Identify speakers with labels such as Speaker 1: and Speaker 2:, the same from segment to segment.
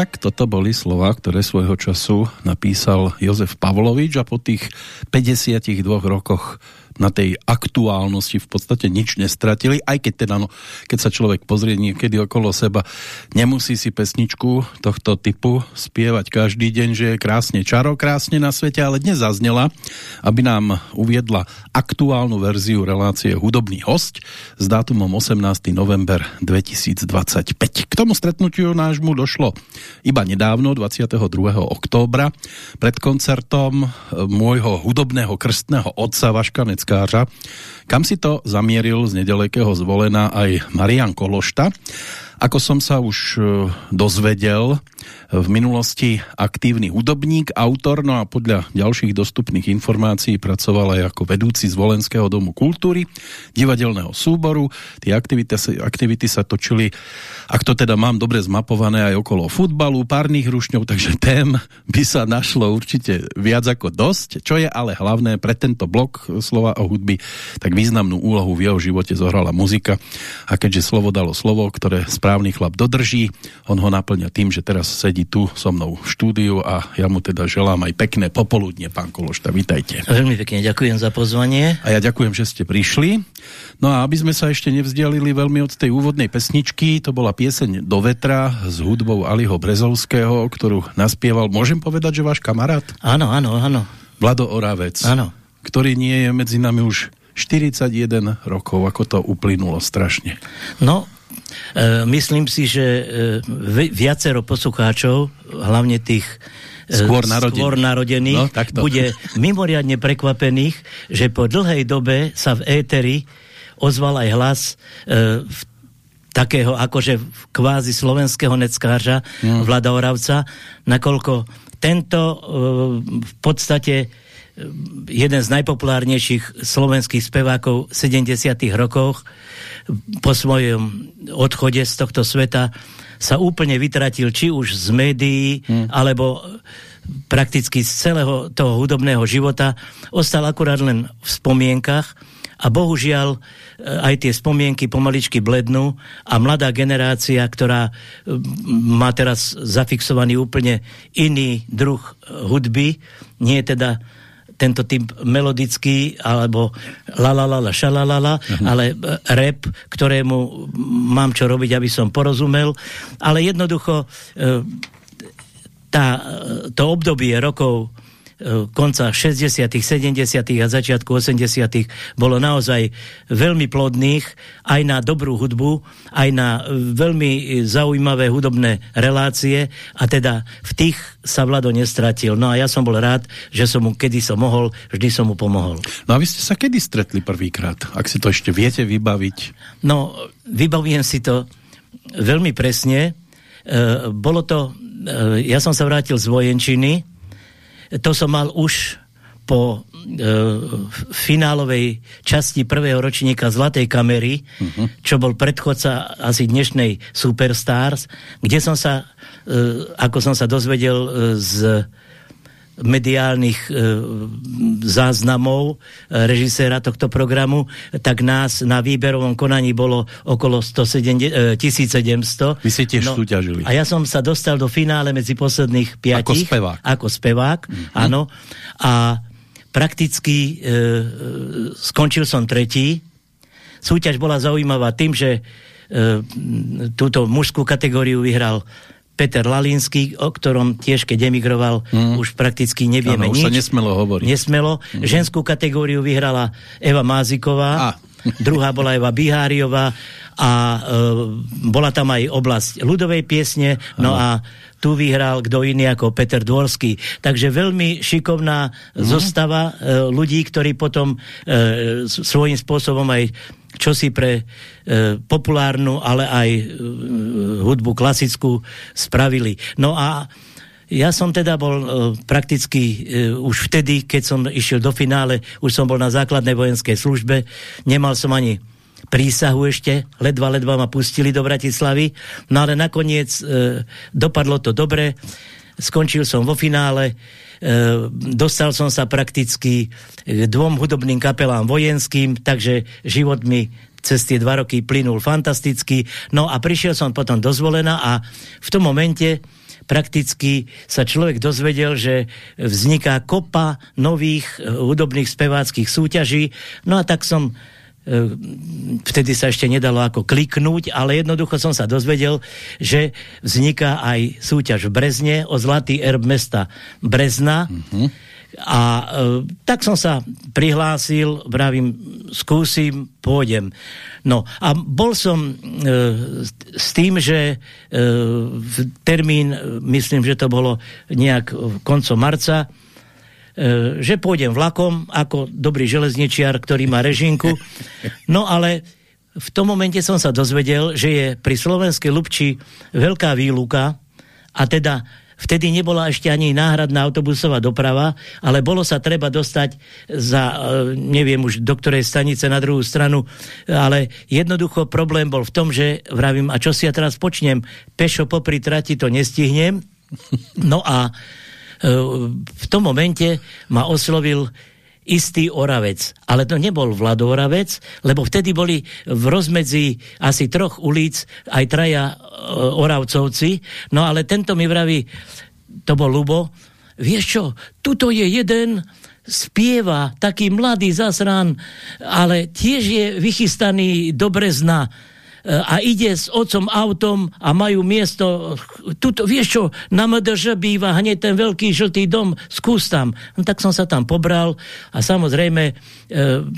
Speaker 1: tak toto boli slova, ktoré svojho času napísal Jozef Pavlovič a po tých 52 rokoch na tej aktuálnosti v podstate nič nestratili, aj keď teda, no, keď sa človek pozrie niekedy okolo seba, nemusí si pesničku tohto typu spievať každý deň, že je krásne čaro, krásne na svete, ale dnes zaznela, aby nám uviedla aktuálnu verziu relácie Hudobný host s dátumom 18. november 2025. K tomu stretnutiu nášmu došlo iba nedávno, 22. októbra, pred koncertom môjho hudobného krstného otca Vaška Neckářa, kam si to zamieril z nedalekého zvolená aj Marian Kološta. Ako som sa už e, dozvedel, v minulosti aktívny hudobník, autor, no a podľa ďalších dostupných informácií pracoval aj ako vedúci z Volenského domu kultúry, divadelného súboru. Tie aktivity, aktivity sa točili, ak to teda mám dobre zmapované, aj okolo futbalu, párnych rušňov, takže tém by sa našlo určite viac ako dosť. Čo je ale hlavné pre tento blok slova o hudby, tak významnú úlohu v jeho živote zohrala muzika. A keďže slovo dalo slovo, ktoré správny chlap dodrží, on ho naplňa tým, že teraz sedí tu so mnou v štúdiu a ja mu teda želám aj pekné popoludne, pán Kološta, vítajte.
Speaker 2: Veľmi pekne ďakujem za pozvanie.
Speaker 1: A ja ďakujem, že ste prišli. No a aby sme sa ešte nevzdialili veľmi od tej úvodnej pesničky, to bola pieseň Do vetra s hudbou Aliho Brezovského, ktorú naspieval, môžem povedať, že váš kamarát?
Speaker 2: Áno, áno, áno.
Speaker 1: Vlado Oravec.
Speaker 2: Áno.
Speaker 1: Ktorý nie je medzi nami už 41 rokov, ako to uplynulo strašne.
Speaker 2: No, myslím si, že e, viacero poslucháčov, hlavne tých
Speaker 1: e, skôr, narodených.
Speaker 2: skôr narodených, no, bude mimoriadne prekvapených, že po dlhej dobe sa v éteri ozval aj hlas e, v takého akože kvázi slovenského neckářa mm. Vlada Oravca, nakoľko tento e, v podstate jeden z najpopulárnejších slovenských spevákov v 70 rokoch po svojom odchode z tohto sveta sa úplne vytratil či už z médií, hmm. alebo prakticky z celého toho hudobného života. Ostal akurát len v spomienkach a bohužiaľ e, aj tie spomienky pomaličky blednú a mladá generácia, ktorá má teraz zafixovaný úplne iný druh hudby, nie je teda tento typ melodický alebo la la la la šalalala, uh-huh. ale rap, ktorému mám čo robiť, aby som porozumel, ale jednoducho tá, to obdobie rokov E, konca 60., 70. a začiatku 80. bolo naozaj veľmi plodných aj na dobrú hudbu, aj na veľmi zaujímavé hudobné relácie a teda v tých sa Vlado nestratil. No a ja som bol rád, že som mu, kedy som mohol, vždy som mu pomohol.
Speaker 1: No a vy ste sa kedy stretli prvýkrát? Ak si to ešte viete vybaviť?
Speaker 2: No, vybavujem si to veľmi presne. E, bolo to, e, ja som sa vrátil z vojenčiny, to som mal už po e, finálovej časti prvého ročníka Zlatej kamery, uh mhm. -huh. čo bol predchodca asi dnešnej Superstars, kde som sa, e, ako som sa dozvedel e, z mediálnych e, záznamov e, režiséra tohto programu, tak nás na výberovom konaní bolo okolo 107, e, 1700.
Speaker 1: Vy si tiež no, súťažili.
Speaker 2: A ja som sa dostal do finále medzi posledných piatich.
Speaker 1: Ako spevák.
Speaker 2: Ako spevák, mm -hmm. áno. A prakticky e, skončil som tretí. Súťaž bola zaujímavá tým, že e, túto mužskú kategóriu vyhral Peter Lalinský, o ktorom tiež keď emigroval, mm. už prakticky nevieme ano, nič.
Speaker 1: Už sa nesmelo hovoriť.
Speaker 2: Nesmelo. Mm. Ženskú kategóriu vyhrala Eva Máziková, a. druhá bola Eva Biháriová a e, bola tam aj oblasť ľudovej piesne, no ano. a tu vyhral kto iný ako Peter Dvorský. Takže veľmi šikovná mm. zostava e, ľudí, ktorí potom e, svojím spôsobom aj čo si pre e, populárnu, ale aj e, hudbu klasickú spravili. No a ja som teda bol e, prakticky e, už vtedy, keď som išiel do finále, už som bol na základnej vojenskej službe, nemal som ani prísahu ešte, ledva, ledva ma pustili do Bratislavy, no ale nakoniec e, dopadlo to dobre, skončil som vo finále, E, dostal som sa prakticky k dvom hudobným kapelám vojenským, takže život mi cez tie dva roky plynul fantasticky. No a prišiel som potom dozvolená a v tom momente prakticky sa človek dozvedel, že vzniká kopa nových e, hudobných speváckých súťaží. No a tak som vtedy sa ešte nedalo ako kliknúť, ale jednoducho som sa dozvedel, že vzniká aj súťaž v Brezne o zlatý erb mesta Brezna. Mm -hmm. A e, tak som sa prihlásil, vravím, skúsim, pôjdem. No a bol som e, s tým, že e, termín, myslím, že to bolo nejak koncom marca, že pôjdem vlakom ako dobrý železničiar, ktorý má režinku. No ale v tom momente som sa dozvedel, že je pri slovenskej Lubči veľká výluka a teda vtedy nebola ešte ani náhradná autobusová doprava, ale bolo sa treba dostať za, e, neviem už do ktorej stanice na druhú stranu, ale jednoducho problém bol v tom, že vravím, a čo si ja teraz počnem, pešo popri trati to nestihnem, no a v tom momente ma oslovil istý Oravec. Ale to nebol Vlado Oravec, lebo vtedy boli v rozmedzi asi troch ulic aj traja e, Oravcovci. No ale tento mi vraví, to bol Lubo, vieš čo, tuto je jeden spieva, taký mladý zasran, ale tiež je vychystaný do Brezna a ide s otcom autom a majú miesto, tuto, vieš čo, na MDŽ býva hneď ten veľký žltý dom, skús tam. No, tak som sa tam pobral a samozrejme e,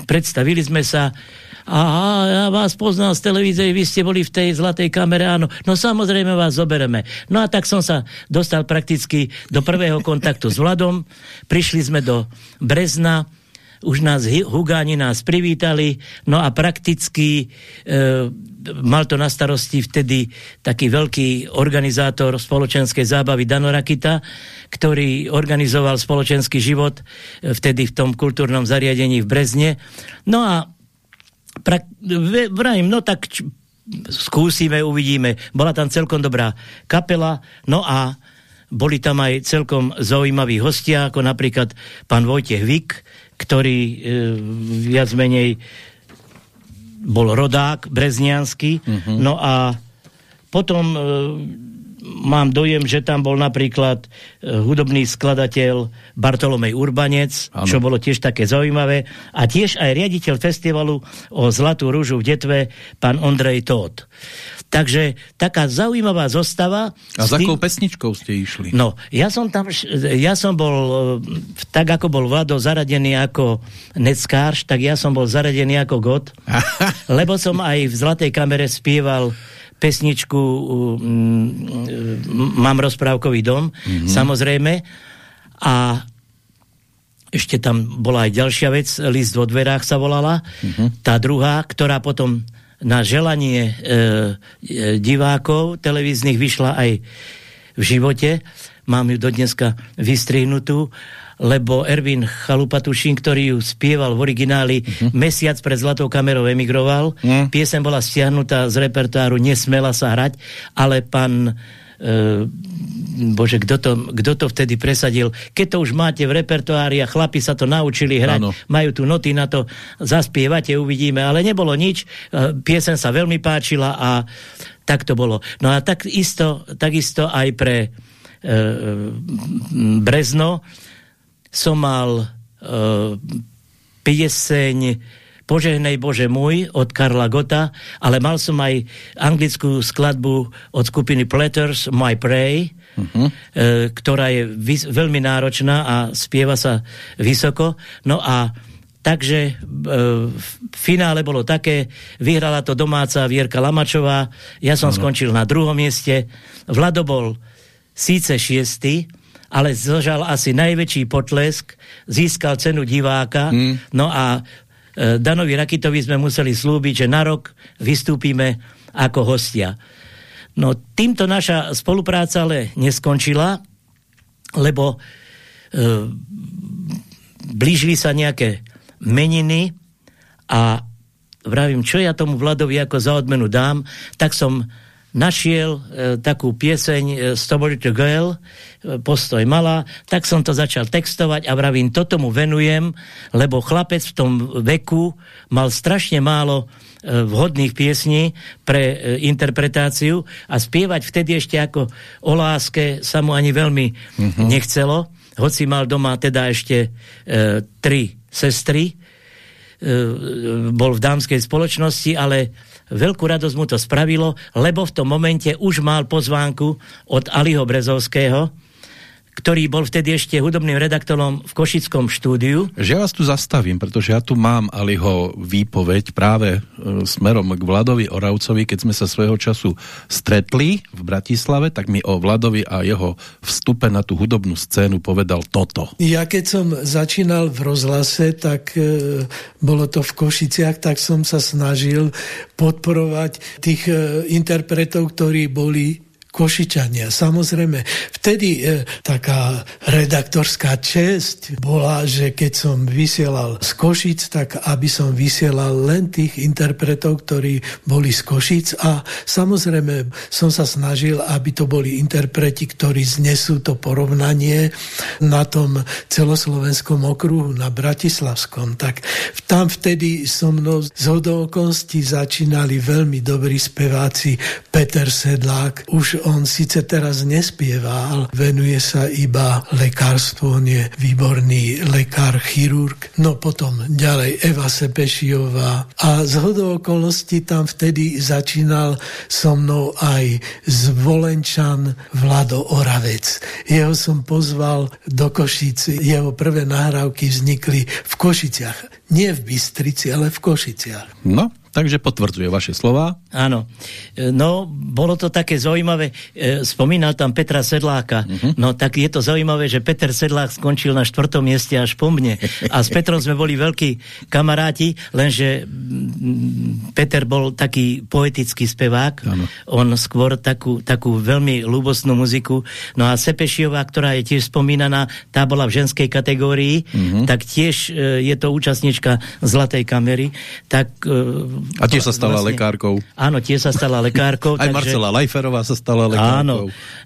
Speaker 2: predstavili sme sa Aha, ja vás poznal z televízie, vy ste boli v tej zlatej kamere, áno. No samozrejme vás zobereme. No a tak som sa dostal prakticky do prvého kontaktu s Vladom. Prišli sme do Brezna, už nás Hugáni nás privítali, no a prakticky e, mal to na starosti vtedy taký veľký organizátor spoločenskej zábavy Dano Rakita, ktorý organizoval spoločenský život e, vtedy v tom kultúrnom zariadení v Brezne. No a vrajím, no tak skúsime, uvidíme. Bola tam celkom dobrá kapela, no a boli tam aj celkom zaujímaví hostia, ako napríklad pán Vojtech Vik, ktorý e, viac menej bol rodák brezniansky. Mm -hmm. No a potom e, mám dojem, že tam bol napríklad e, hudobný skladateľ Bartolomej Urbanec, ano. čo bolo tiež také zaujímavé, a tiež aj riaditeľ festivalu o Zlatú rúžu v Detve, pán Ondrej Tóth. Takže taká zaujímavá zostava.
Speaker 1: A za akou pesničkou ste išli?
Speaker 2: No, ja som tam, ja som bol, e, tak ako bol Vlado zaradený ako Neckář, tak ja som bol zaradený ako God, lebo som aj v Zlatej kamere spieval pesničku um, Mám rozprávkový dom, mm -hmm. samozrejme. A ešte tam bola aj ďalšia vec, List vo dverách sa volala. Mm -hmm. Tá druhá, ktorá potom na želanie e, e, divákov televíznych vyšla aj v živote. Mám ju do dneska vystrihnutú lebo Erwin Chalupatušin, ktorý ju spieval v origináli, uh mhm. -huh. mesiac pred Zlatou kamerou emigroval. Uh mhm. -huh. Piesem bola stiahnutá z repertoáru, nesmela sa hrať, ale pán Uh, bože, kto to, kto to vtedy presadil? Keď to už máte v repertoári a chlapi sa to naučili hrať, ano. majú tu noty na to, zaspievate, uvidíme, ale nebolo nič. Uh, piesen sa veľmi páčila a tak to bolo. No a tak isto, takisto aj pre uh, Brezno som mal uh, pieseň Požehnej Bože môj od Karla Gota, ale mal som aj anglickú skladbu od skupiny Platters My Pray, uh -huh. uh, ktorá je veľmi náročná a spieva sa vysoko. No a takže uh, v finále bolo také, vyhrala to domáca Vierka Lamačová, ja som -huh. skončil na druhom mieste, Vlado bol síce šiestý, ale zožal asi najväčší potlesk, získal cenu diváka, mm. no a e, Danovi Rakitovi sme museli slúbiť, že na rok vystúpime ako hostia. No týmto naša spolupráca ale neskončila, lebo e, blížili sa nejaké meniny a vravím, čo ja tomu Vladovi ako za odmenu dám, tak som našiel e, takú pieseň e, Story to Girl, e, postoj malá, tak som to začal textovať a vravím, toto mu venujem, lebo chlapec v tom veku mal strašne málo e, vhodných piesní pre e, interpretáciu a spievať vtedy ešte ako o láske sa mu ani veľmi uh mhm. -huh. nechcelo, hoci mal doma teda ešte e, tri sestry, e, bol v dámskej spoločnosti, ale veľkú radosť mu to spravilo, lebo v tom momente už mal pozvánku od Aliho Brezovského, ktorý bol vtedy ešte hudobným redaktorom v Košickom štúdiu.
Speaker 1: Že ja vás tu zastavím, pretože ja tu mám Aliho výpoveď práve e, smerom k Vladovi Oravcovi, keď sme sa svojho času stretli v Bratislave, tak mi o Vladovi a jeho vstupe na tú hudobnú scénu povedal toto.
Speaker 3: Ja keď som začínal v rozhlase, tak e, bolo to v Košiciach, tak som sa snažil podporovať tých e, interpretov, ktorí boli Košičania. Samozrejme, vtedy e, taká redaktorská česť bola, že keď som vysielal z Košic, tak aby som vysielal len tých interpretov, ktorí boli z Košic a samozrejme som sa snažil, aby to boli interpreti, ktorí znesú to porovnanie na tom celoslovenskom okruhu, na Bratislavskom. Tak tam vtedy so mnou z hodovokosti začínali veľmi dobrí speváci Peter Sedlák, už on síce teraz nespieva, ale venuje sa iba lekárstvu, on je výborný lekár, chirurg. No potom ďalej Eva Sepešiová a z hodou okolností tam vtedy začínal so mnou aj zvolenčan Vlado Oravec. Jeho som pozval do Košic, jeho prvé nahrávky vznikli v Košiciach. Nie v Bystrici, ale v Košiciach.
Speaker 1: No, Takže potvrdzuje vaše slova.
Speaker 2: Áno. E, no, bolo to také zaujímavé. E, spomínal tam Petra Sedláka. Uh mhm. -huh. No, tak je to zaujímavé, že Peter Sedlák skončil na štvrtom mieste až po mne. A s Petrom sme boli veľkí kamaráti, lenže Peter bol taký poetický spevák. Ano. On skôr takú, takú veľmi ľúbostnú muziku. No a Sepešiová, ktorá je tiež spomínaná, tá bola v ženskej kategórii, uh mhm. -huh. tak tiež e, je to účastnička Zlatej kamery. Tak
Speaker 1: a tiež sa stala vlastne, lekárkou.
Speaker 2: Áno, tiež sa stala lekárkou.
Speaker 1: Aj takže... Marcela Lajferová sa stala lekárkou. Áno.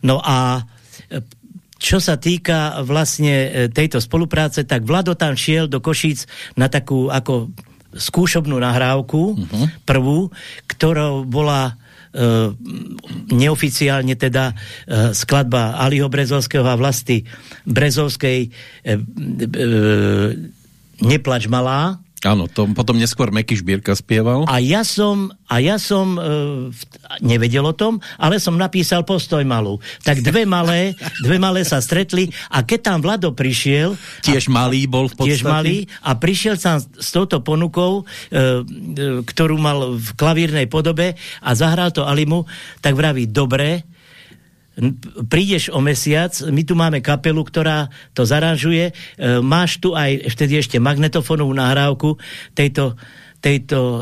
Speaker 2: No a e, čo sa týka vlastne e, tejto spolupráce, tak Vlado tam šiel do Košíc na takú ako skúšobnú nahrávku, uh mhm. -huh. prvú, ktorou bola e, neoficiálne teda e, skladba Aliho Brezovského a vlasti Brezovskej e, e, Neplač malá,
Speaker 1: Áno, to potom neskôr Meky Šbírka spieval.
Speaker 2: A ja som, a ja som e, nevedel o tom, ale som napísal postoj malú. Tak dve malé, dve malé sa stretli a keď tam Vlado prišiel...
Speaker 1: Tiež a, malý bol v podstate.
Speaker 2: Tiež malý a prišiel sa s touto ponukou, e, e, ktorú mal v klavírnej podobe a zahral to Alimu, tak vraví, dobre, prídeš o mesiac, my tu máme kapelu, ktorá to zaranžuje, e, máš tu aj vtedy ešte magnetofónovú nahrávku tejto tejto uh,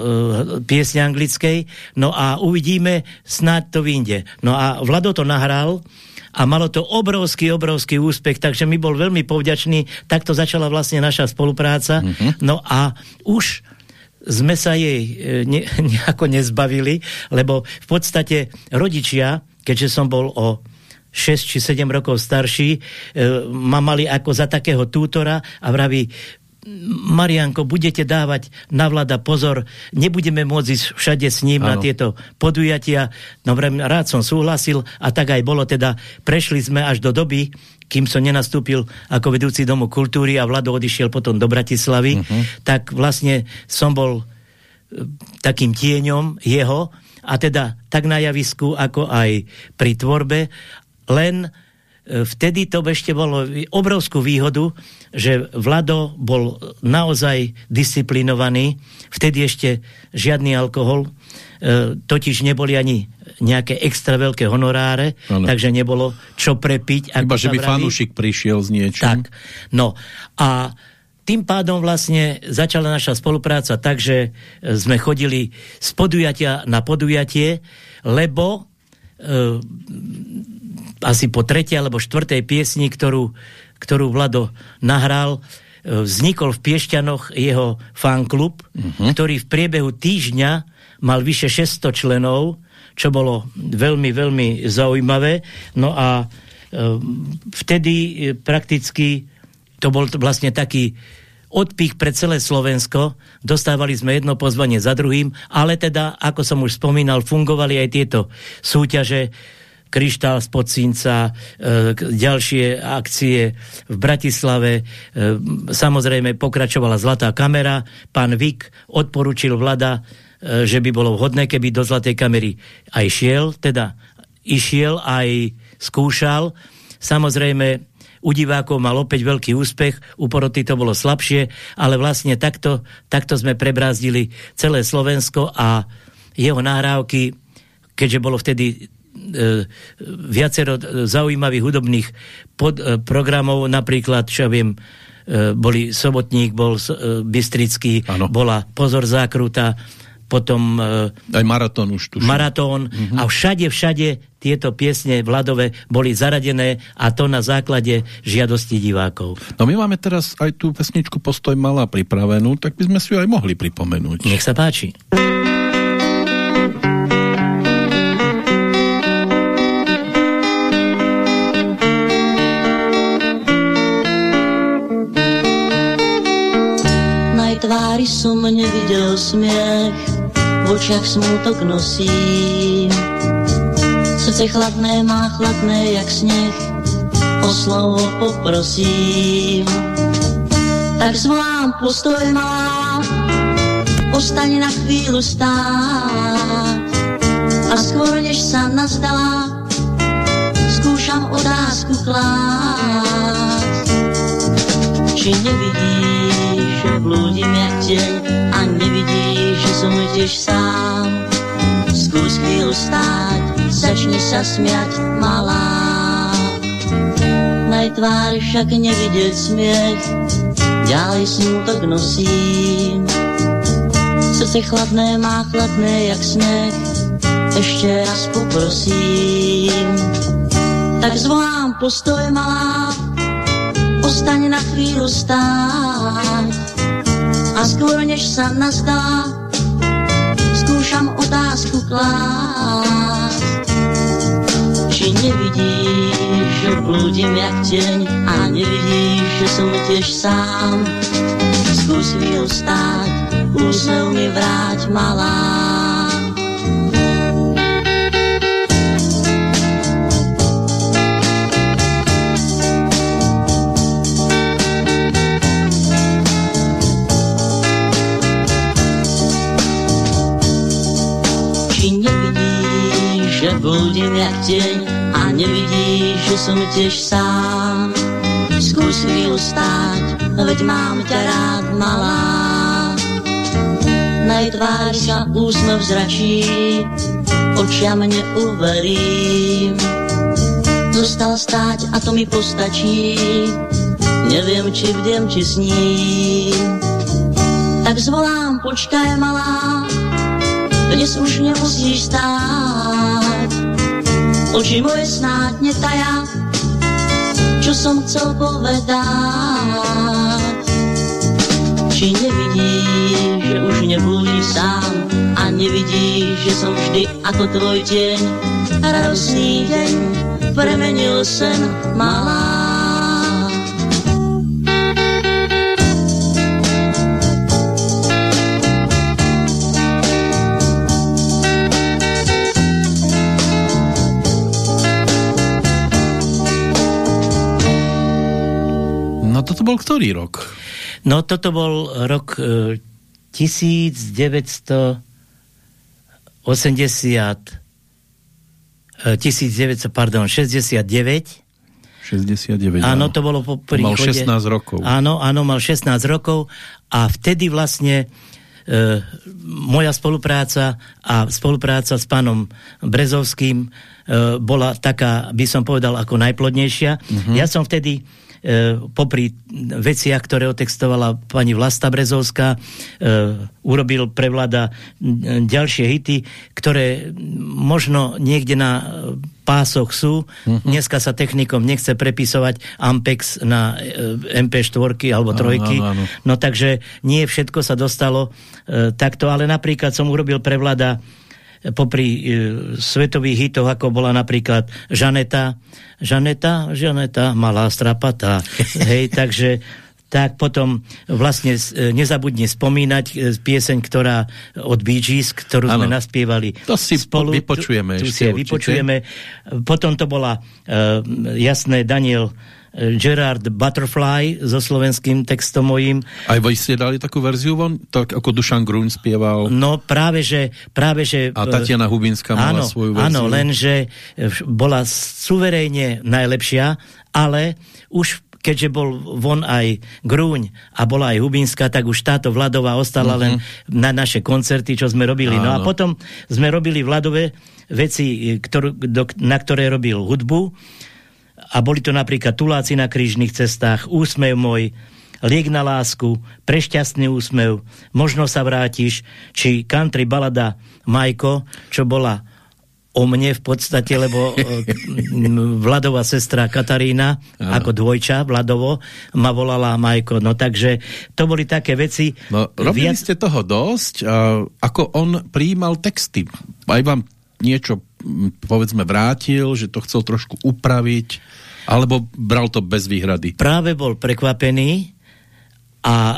Speaker 2: piesne anglickej, no a uvidíme, snáď to vyjde. No a Vlado to nahral a malo to obrovský, obrovský úspech, takže mi bol veľmi povďačný, takto začala vlastne naša spolupráca, mm -hmm. no a už sme sa jej e, ne, nejako nezbavili, lebo v podstate rodičia keďže som bol o 6 či 7 rokov starší, e, ma mali ako za takého tútora a vraví, Marianko, budete dávať na vlada pozor, nebudeme môcť ísť všade s ním ano. na tieto podujatia. No rád som súhlasil a tak aj bolo teda. Prešli sme až do doby, kým som nenastúpil ako vedúci domu kultúry a Vlado odišiel potom do Bratislavy, uh mhm. -huh. tak vlastne som bol e, takým tieňom jeho a teda tak na javisku, ako aj pri tvorbe, len e, vtedy to ešte bolo obrovskú výhodu, že Vlado bol naozaj disciplinovaný, vtedy ešte žiadny alkohol, e, totiž neboli ani nejaké extra veľké honoráre, ano. takže nebolo čo prepiť.
Speaker 1: Iba, že by fanúšik prišiel s niečím.
Speaker 2: Tak, no a tým pádom vlastne začala naša spolupráca tak, že sme chodili z podujatia na podujatie, lebo e, asi po tretej alebo štvrtej piesni, ktorú, ktorú Vlado nahral, e, vznikol v Piešťanoch jeho fanklub, uh mhm. -huh. ktorý v priebehu týždňa mal vyše 600 členov, čo bolo veľmi, veľmi zaujímavé. No a e, vtedy prakticky to bol vlastne taký odpich pre celé Slovensko. Dostávali sme jedno pozvanie za druhým, ale teda, ako som už spomínal, fungovali aj tieto súťaže, Kryštál z Podcinca, e, ďalšie akcie v Bratislave. E, samozrejme pokračovala Zlatá kamera. Pán Vik odporučil vlada, e, že by bolo vhodné, keby do Zlatej kamery aj šiel, teda išiel, aj skúšal. Samozrejme, u divákov mal opäť veľký úspech, u poroty to bolo slabšie, ale vlastne takto, takto sme prebrázdili celé Slovensko a jeho nahrávky, keďže bolo vtedy e, viacero zaujímavých hudobných pod, e, programov, napríklad, čo viem, e, boli Sobotník, bol e, Bystrický, ano. bola Pozor zákruta, potom...
Speaker 1: E, Aj maratón už tu.
Speaker 2: Maratón uh mhm. -huh. a všade, všade tieto piesne Vladové boli zaradené a to na základe žiadosti divákov.
Speaker 1: No my máme teraz aj tú pesničku Postoj malá pripravenú, tak by sme si ju aj mohli pripomenúť.
Speaker 2: Nech sa páči.
Speaker 4: tvári som nevidel smiech v očiach smutok nosím. Srdce chladné má chladné jak sneh, o slovo poprosím. Tak zvolám postoj má, ostaň na chvíľu stáť. A skôr než sa nazdá, skúšam otázku klásť. Či nevidíš, že blúdim jak deň a nevidíš, tiež sám. Skús chvíľu stáť, začni sa smiať, malá. Na tvári však nevidieť smiech, ďalej smutok nosím. Srdce chladné má chladné jak sneh, ešte raz poprosím. Tak zvolám postoj malá, ostaň na chvíľu stáť a skôr než sa nazdá, otázku klásť. Či nevidíš, že blúdim jak deň a nevidíš, že som tiež sám. Skús chvíľu stáť, úsmev mi vráť malá. Blúdim jak tieň a nevidíš, že som tiež sám. Skús chvíľu stáť, veď mám ťa rád, malá. Na jej tvári sa úsmev zračí, očiam neuverím. Zostal stáť a to mi postačí, neviem, či vdiem, či sním. Tak zvolám, počkaj, malá, dnes už nemusíš stáť. Oči moje snáď netaja, čo som chcel povedať. Či nevidíš, že už nebudíš sám a nevidíš, že som vždy ako tvoj tieň. Radosný deň premenil sen malá.
Speaker 1: Bol ktorý rok?
Speaker 2: No toto bol rok e, 1980 1900, pardon, 69
Speaker 1: 69.
Speaker 2: Áno, to bolo po príchode.
Speaker 1: Mal 16 rokov.
Speaker 2: Áno, áno, mal 16 rokov a vtedy vlastne e, moja spolupráca a spolupráca s pánom Brezovským e, bola taká, by som povedal, ako najplodnejšia. Uh mhm. -huh. Ja som vtedy E, popri veciach, ktoré otextovala pani Vlasta Brezovská, e, urobil pre vláda ďalšie hity, ktoré možno niekde na pásoch sú. Uh mhm. -huh. Dneska sa technikom nechce prepisovať Ampex na e, MP4 alebo trojky. Áno, áno. No takže nie všetko sa dostalo e, takto, ale napríklad som urobil pre vláda popri e, svetových hitoch, ako bola napríklad Žaneta. Žaneta, Žaneta, malá strapata. Hej, takže tak potom vlastne e, nezabudne spomínať e, pieseň, ktorá od Bee Gees, ktorú ano. sme naspievali
Speaker 1: to si spolu. vypočujeme.
Speaker 2: Tu, tu si vypočujeme. Potom to bola uh, jasné Daniel Gerard Butterfly so slovenským textom mojím.
Speaker 1: Aj vy ste dali takú verziu von? Tak ako Dušan Grun spieval?
Speaker 2: No práve, že... Práve, že
Speaker 1: a Tatiana Hubinská mala áno, svoju verziu?
Speaker 2: Áno, lenže bola suverénne najlepšia, ale už keďže bol von aj Grúň a bola aj Hubinská, tak už táto Vladová ostala uh -huh. len na naše koncerty, čo sme robili. Áno. No a potom sme robili Vladové veci, ktorú, do, na ktoré robil hudbu a boli to napríklad Tuláci na krížnych cestách, Úsmev môj, Liek na lásku, Prešťastný úsmev, Možno sa vrátiš, či country balada Majko, čo bola o mne v podstate, lebo Vladová sestra Katarína, Aha. ako dvojča Vladovo, ma volala Majko. No takže to boli také veci.
Speaker 1: No, robili viac... ste toho dosť. Ako on prijímal texty? Aj vám niečo povedzme vrátil, že to chcel trošku upraviť, alebo bral to bez výhrady?
Speaker 2: Práve bol prekvapený a e,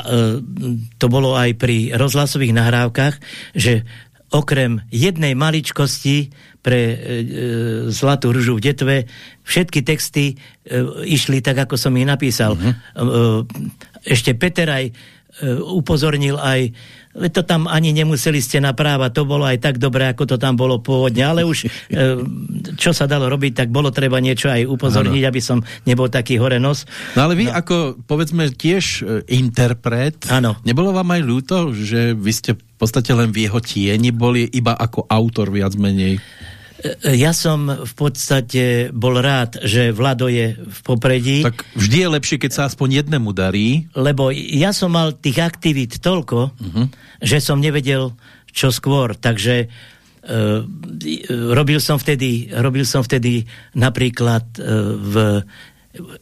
Speaker 2: to bolo aj pri rozhlasových nahrávkach, že okrem jednej maličkosti pre e, e, Zlatú ružu v detve, všetky texty e, išli tak, ako som ich napísal. Uh -huh. e, ešte Peter aj e, upozornil aj to tam ani nemuseli ste naprávať, to bolo aj tak dobré, ako to tam bolo pôvodne, ale už e, čo sa dalo robiť, tak bolo treba niečo aj upozorniť, ano. aby som nebol taký hore nos.
Speaker 1: No ale vy no. ako, povedzme, tiež e, interpret, ano. nebolo vám aj ľúto, že vy ste v podstate len v jeho tieni boli iba ako autor viac menej?
Speaker 2: E, ja som v podstate bol rád, že Vlado je v popredí.
Speaker 1: Tak vždy je lepšie, keď sa aspoň jednému darí.
Speaker 2: Lebo ja som mal tých aktivít toľko, uh mhm. -huh. že som nevedel, čo skôr. Takže uh, robil som vtedy, robil som vtedy napríklad uh, v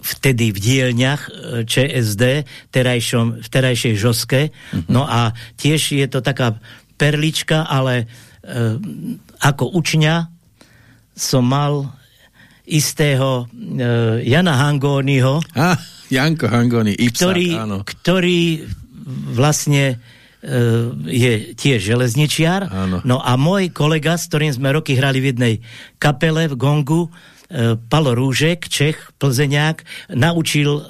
Speaker 2: vtedy v dielňach ČSD, terajšom, v terajšej žoske. Mhm. -huh. No a tiež je to taká perlička, ale ako učňa som mal istého uh, Jana Hangóniho.
Speaker 1: Ah, Janko Hangóni,
Speaker 2: ktorý, ktorý vlastne uh, je tiež železničiar.
Speaker 1: Áno.
Speaker 2: No a môj kolega, s ktorým sme roky hrali v jednej kapele v Gongu, e, Palo Rúžek, Čech, Plzeňák, naučil e,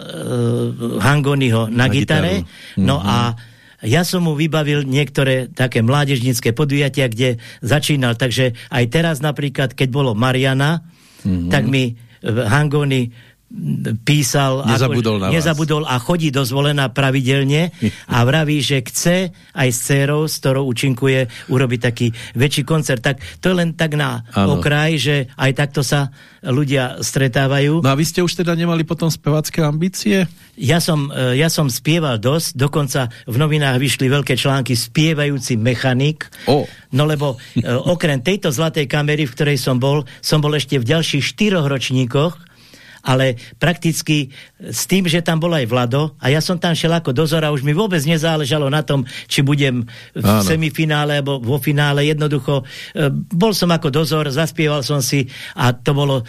Speaker 2: Hangonyho na,
Speaker 1: Na
Speaker 2: gitare.
Speaker 1: gitaru.
Speaker 2: No a ja som mu vybavil niektoré také mládežnické podujatia, kde začínal. Takže aj teraz napríklad, keď bolo Mariana, tak mi e, Hangony písal
Speaker 1: Nezabudol vás.
Speaker 2: nezabudol a chodí do zvolená pravidelne a vraví, že chce aj s dcerou, s ktorou účinkuje, urobiť taký väčší koncert. Tak to je len tak na
Speaker 1: Áno.
Speaker 2: okraj, že aj takto sa ľudia stretávajú.
Speaker 1: No a vy ste už teda nemali potom spevácké ambície?
Speaker 2: Ja som, e, ja som spieval dosť, dokonca v novinách vyšli veľké články spievajúci mechanik.
Speaker 1: O.
Speaker 2: No lebo e, okrem tejto zlatej kamery, v ktorej som bol, som bol ešte v ďalších štyroch ročníkoch, ale prakticky s tým, že tam bol aj Vlado a ja som tam šiel ako dozor a už mi vôbec nezáležalo na tom, či budem v
Speaker 1: Áno.
Speaker 2: semifinále alebo vo finále. Jednoducho, e, bol som ako dozor, zaspieval som si a to bolo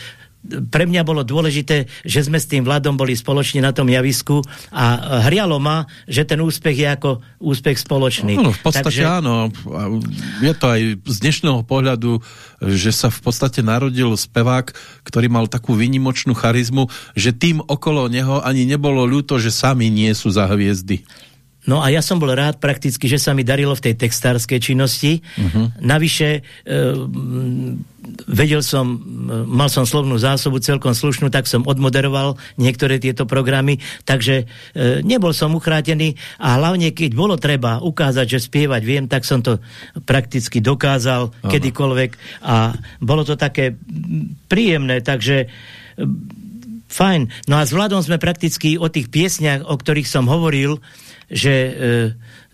Speaker 2: pre mňa bolo dôležité, že sme s tým Vladom boli spoločne na tom javisku a hrialo ma, že ten úspech je ako úspech spoločný.
Speaker 1: No, v podstate Takže... áno. Je to aj z dnešného pohľadu, že sa v podstate narodil spevák, ktorý mal takú výnimočnú charizmu, že tým okolo neho ani nebolo ľúto, že sami nie sú za hviezdy.
Speaker 2: No a ja som bol rád prakticky, že sa mi darilo v tej textárskej činnosti. Uh-huh. Navyše, e, vedel som, mal som slovnú zásobu celkom slušnú, tak som odmoderoval niektoré tieto programy, takže e, nebol som uchrátený a hlavne, keď bolo treba ukázať, že spievať viem, tak som to prakticky dokázal
Speaker 1: Áno.
Speaker 2: kedykoľvek a bolo to také príjemné, takže Fajn. No a s Vladom sme prakticky o tých piesniach, o ktorých som hovoril, že e,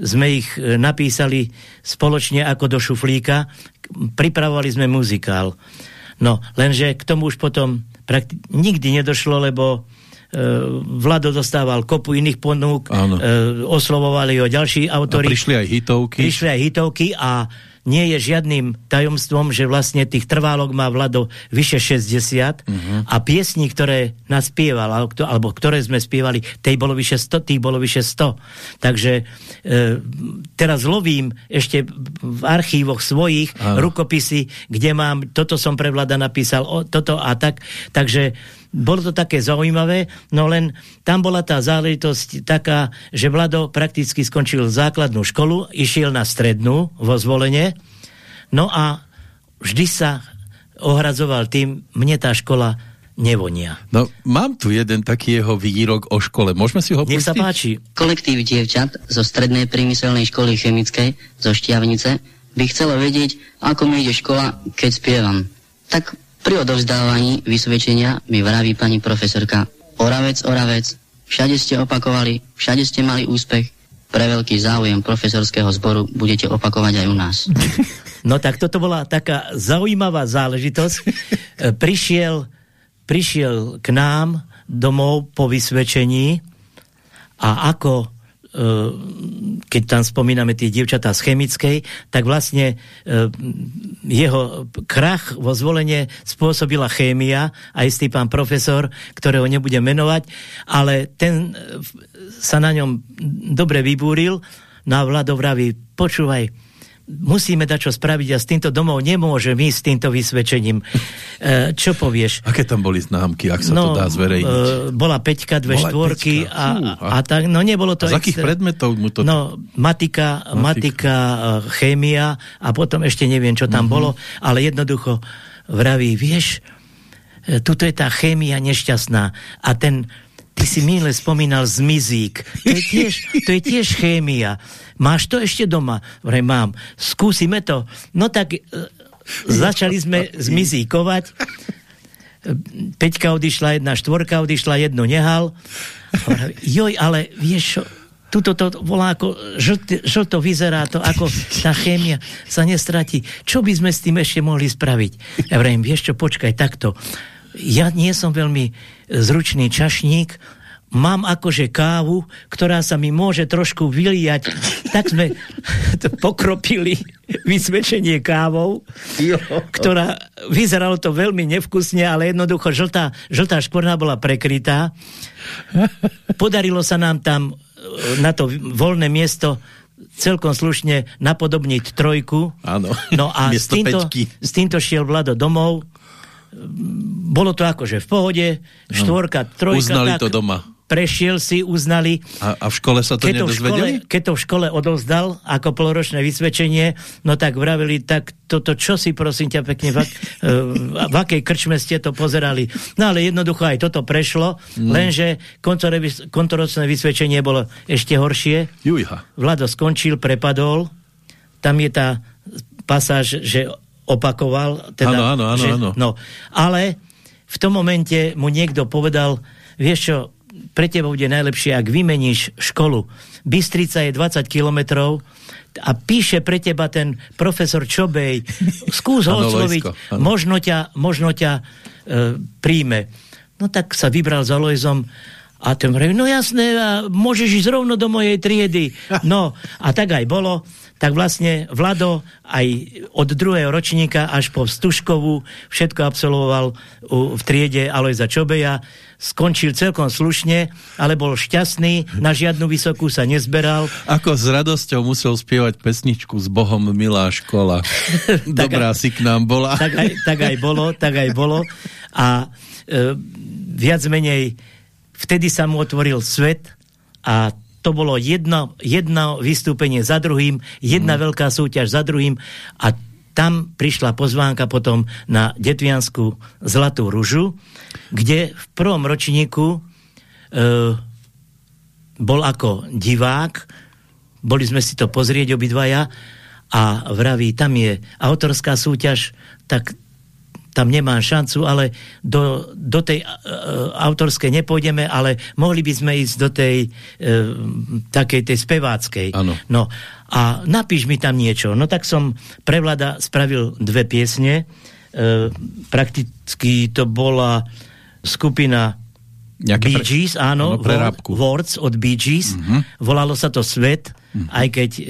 Speaker 2: sme ich e, napísali spoločne ako do šuflíka, pripravovali sme muzikál. No, lenže k tomu už potom nikdy nedošlo, lebo e, Vlado dostával kopu iných ponúk,
Speaker 1: Áno.
Speaker 2: oslovovali ho ďalší
Speaker 1: A
Speaker 2: autori.
Speaker 1: prišli aj hitovky.
Speaker 2: Prišli aj hitovky a nie je žiadnym tajomstvom, že vlastne tých trválok má Vlado vyše 60
Speaker 1: Mhm.
Speaker 2: a piesní, ktoré alebo, kto- alebo ktoré sme spievali, tej bolo vyše 100, tých bolo vyše 100. Takže e, teraz lovím ešte v archívoch svojich
Speaker 1: Áno.
Speaker 2: rukopisy, kde mám, toto som pre Vlada napísal, o, toto a tak. Takže bolo to také zaujímavé, no len tam bola tá záležitosť taká, že Vlado prakticky skončil základnú školu, išiel na strednú vo zvolenie, no a vždy sa ohradzoval tým, mne tá škola nevonia.
Speaker 1: No, mám tu jeden taký jeho výrok o škole. Môžeme si ho
Speaker 2: Nech sa páči.
Speaker 4: Kolektív dievčat zo Strednej priemyselnej školy chemickej zo Štiavnice by chcelo vedieť, ako mi ide škola, keď spievam. Tak pri odovzdávaní vysvedčenia mi vraví pani profesorka Oravec, Oravec, všade ste opakovali, všade ste mali úspech, pre veľký záujem profesorského zboru budete opakovať aj u nás.
Speaker 2: No tak toto bola taká zaujímavá záležitosť. Prišiel, prišiel k nám domov po vysvedčení a ako keď tam spomíname tie dievčatá z chemickej, tak vlastne e, jeho krach vo zvolenie spôsobila chémia, aj istý pán profesor, ktorého nebudem menovať, ale ten e, sa na ňom dobre vybúril, no a Vlado vraví, počúvaj, musíme dať čo spraviť a s týmto domov nemôžem ísť s týmto vysvedčením. E, čo povieš?
Speaker 1: Aké tam boli známky, ak sa to dá zverejniť?
Speaker 2: e, bola peťka, dve
Speaker 1: Bola
Speaker 2: štvorky
Speaker 1: peťka,
Speaker 2: a,
Speaker 1: fú,
Speaker 2: a,
Speaker 1: a-
Speaker 2: tak, no nebolo to...
Speaker 1: A z akých
Speaker 2: extra-
Speaker 1: predmetov mu to...
Speaker 2: No, matika,
Speaker 1: Matika.
Speaker 2: matika, e, chémia a potom ešte neviem, čo tam
Speaker 1: Mhm.
Speaker 2: bolo, ale jednoducho vraví, vieš, tuto je tá chémia nešťastná a ten, ty si minule spomínal zmizík, to je tiež, to je tiež chémia. Máš to ešte doma? Vraj, mám. Skúsime to. No tak e, začali sme zmizíkovať. Peťka odišla, jedna štvorka odišla, jednu nehal. Joj, ale vieš čo, tuto to volá ako, žlto, žlto vyzerá to, ako tá chémia sa nestratí. Čo by sme s tým ešte mohli spraviť? Ja vrajím, vieš čo, počkaj, takto. Ja nie som veľmi zručný čašník, mám akože kávu, ktorá sa mi môže trošku vyliať. Tak sme pokropili vysvedčenie kávou, ktorá vyzeralo to veľmi nevkusne, ale jednoducho žltá, žltá škvrna bola prekrytá. Podarilo sa nám tam e, na to voľné miesto celkom slušne napodobniť trojku.
Speaker 1: Áno,
Speaker 2: No a s týmto, s týmto šiel Vlado domov. Bolo to akože v pohode, štvorka, trojka.
Speaker 1: Uznali
Speaker 2: tak,
Speaker 1: to doma.
Speaker 2: Prešiel si, uznali.
Speaker 1: A, a v škole sa to
Speaker 2: Keď to, v škole,
Speaker 1: nedozvedeli?
Speaker 2: keď to v škole odovzdal ako poloročné vysvedčenie, no tak vravili, tak toto čo si prosím ťa pekne, v, ak, eh, v akej krčme ste to pozerali. No ale jednoducho aj toto prešlo, mm. lenže kontoročné vysvedčenie bolo ešte horšie.
Speaker 1: Jujha.
Speaker 2: Vlado skončil, prepadol, tam je tá pasáž, že opakoval. Teda,
Speaker 1: Áno, áno, áno,
Speaker 2: že,
Speaker 1: áno.
Speaker 2: No, ale v tom momente mu niekto povedal, vieš čo, pre teba bude najlepšie, ak vymeníš školu. Bystrica je 20 kilometrov a píše pre teba ten profesor Čobej, skús ho osloviť, možno ťa, možno ťa e, príjme. No tak sa vybral za Lojzom a ten hovorí, no jasné, môžeš ísť rovno do mojej triedy. No a tak aj bolo. Tak vlastne Vlado aj od druhého ročníka až po Stužkovú všetko absolvoval v triede Alojza Čobeja. Skončil celkom slušne, ale bol šťastný, na žiadnu vysokú sa nezberal.
Speaker 1: Ako s radosťou musel spievať pesničku s Bohom milá škola. Dobrá si k nám bola.
Speaker 2: tak aj, tak aj bolo, tak aj bolo. A e, viac menej vtedy sa mu otvoril svet a to bolo jedno, jedno vystúpenie za druhým, jedna mm. veľká súťaž za druhým a tam prišla pozvánka potom na Detvianskú Zlatú ružu, kde v prvom ročníku e, bol ako divák, boli sme si to pozrieť obidvaja a vraví, tam je autorská súťaž, tak tam nemám šancu, ale do, do tej uh, autorskej nepôjdeme, ale mohli by sme ísť do tej uh, takej tej speváckej.
Speaker 1: Áno.
Speaker 2: No a napíš mi tam niečo. No tak som pre Vlada spravil dve piesne. Uh, prakticky to bola skupina
Speaker 1: Nejaké
Speaker 2: Bee Gees, áno,
Speaker 1: áno.
Speaker 2: Words od Bee Gees. Volalo sa to Svet, aj keď e,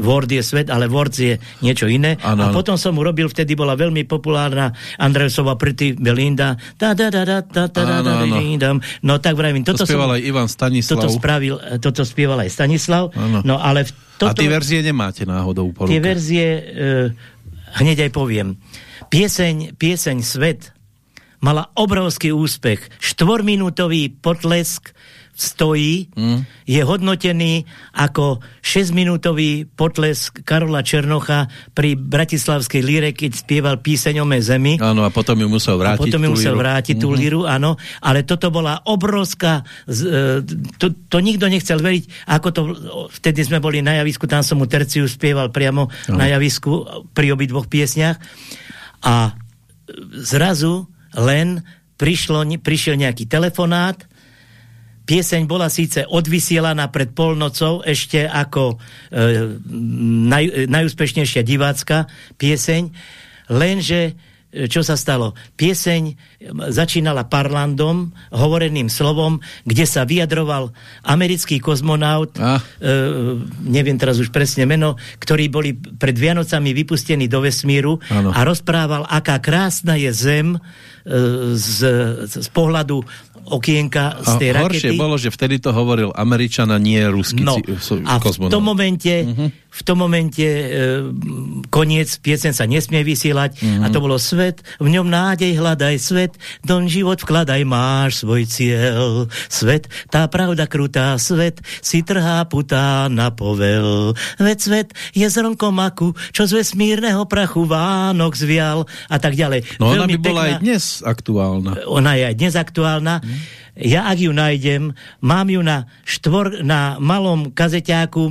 Speaker 2: Word je svet, ale Words je niečo iné.
Speaker 1: Áno,
Speaker 2: a potom som urobil, vtedy bola veľmi populárna Andrejsova Pretty Belinda. Da, da, da, da, da, da, da,
Speaker 1: Áno,
Speaker 2: da, dam. No tak vravím,
Speaker 1: To
Speaker 2: toto
Speaker 1: spieval
Speaker 2: som,
Speaker 1: aj Ivan Stanislav.
Speaker 2: toto spravil, toto spieval aj Stanislav. No ale v,
Speaker 1: A
Speaker 2: toto,
Speaker 1: tie verzie nemáte náhodou po
Speaker 2: tie verzie e, hneď aj poviem. Pieseň, pieseň Svet mala obrovský úspech. Štvorminútový potlesk stojí, mm. je hodnotený ako 6-minútový potlesk Karola Černocha pri Bratislavskej líre, keď spieval píseň o zemi.
Speaker 1: Áno, a potom ju musel
Speaker 2: A
Speaker 1: vrátiť.
Speaker 2: potom
Speaker 1: tú
Speaker 2: ju musel
Speaker 1: líru.
Speaker 2: vrátiť tú
Speaker 1: Mhm.
Speaker 2: líru, áno. Ale toto bola obrovská... e, To, to nikto nechcel veriť, ako to... Vtedy sme boli na javisku, tam som mu terciu spieval priamo na javisku pri obidvoch piesniach. A zrazu len prišlo, prišiel nejaký telefonát, Pieseň bola síce odvysielaná pred polnocou ešte ako e, naj, najúspešnejšia divácka pieseň, lenže e, čo sa stalo? Pieseň začínala parlandom, hovoreným slovom, kde sa vyjadroval americký kozmonaut,
Speaker 1: Ah.
Speaker 2: e, neviem teraz už presne meno, ktorí boli pred Vianocami vypustení do vesmíru
Speaker 1: Áno.
Speaker 2: a rozprával, aká krásna je Zem e, z, z pohľadu okienka z
Speaker 1: A
Speaker 2: tej
Speaker 1: horšie
Speaker 2: rakety.
Speaker 1: bolo, že vtedy to hovoril Američan a nie ruský
Speaker 2: No,
Speaker 1: ci- so-
Speaker 2: a v
Speaker 1: kozmonaut.
Speaker 2: tom momente,
Speaker 1: Mhm.
Speaker 2: v tom momente e, koniec piesen sa nesmie vysielať
Speaker 1: Mhm.
Speaker 2: a to bolo svet, v ňom nádej hľadaj svet, do život vkladaj, máš svoj cieľ. Svet, tá pravda krutá, svet si trhá putá na povel. Veď svet je zrnko maku, čo z vesmírneho prachu Vánok zvial a tak ďalej.
Speaker 1: No ona by
Speaker 2: Veľmi
Speaker 1: bola
Speaker 2: pekná-
Speaker 1: aj dnes aktuálna.
Speaker 2: ona je aj dnes aktuálna. Ja ak ju nájdem, mám ju na, štvor, na malom kazeťáku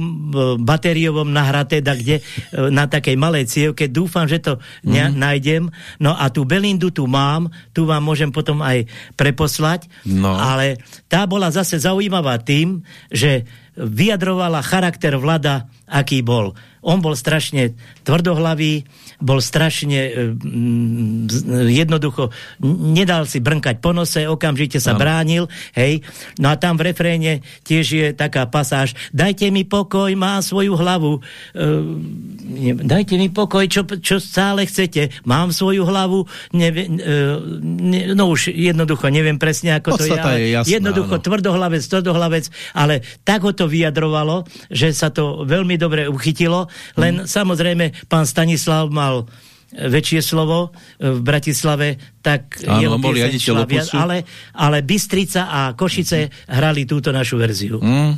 Speaker 2: batériovom nahraté, da kde, na takej malej cievke. Dúfam, že to ne, nájdem. No a tú Belindu tu mám, tu vám môžem potom aj preposlať.
Speaker 1: No.
Speaker 2: Ale tá bola zase zaujímavá tým, že vyjadrovala charakter vlada, aký bol. on bol strašne tvrdohlavý, bol strašne mm, jednoducho, nedal si brnkať po nose, okamžite sa no. bránil, hej. No a tam v refréne tiež je taká pasáž, dajte mi pokoj, má svoju hlavu, e, dajte mi pokoj, čo, čo stále chcete, mám svoju hlavu, nevie, e, ne, no už jednoducho, neviem presne, ako Podstata to je, je jasná, jednoducho áno. tvrdohlavec, tvrdohlavec, ale tak ho to vyjadrovalo, že sa to veľmi dobre uchytilo, len hmm. samozrejme pán Stanislav mal väčšie slovo v Bratislave, tak
Speaker 1: Áno, jeho bol šla,
Speaker 2: ale, ale Bystrica a Košice mm. hrali túto našu verziu. Mm.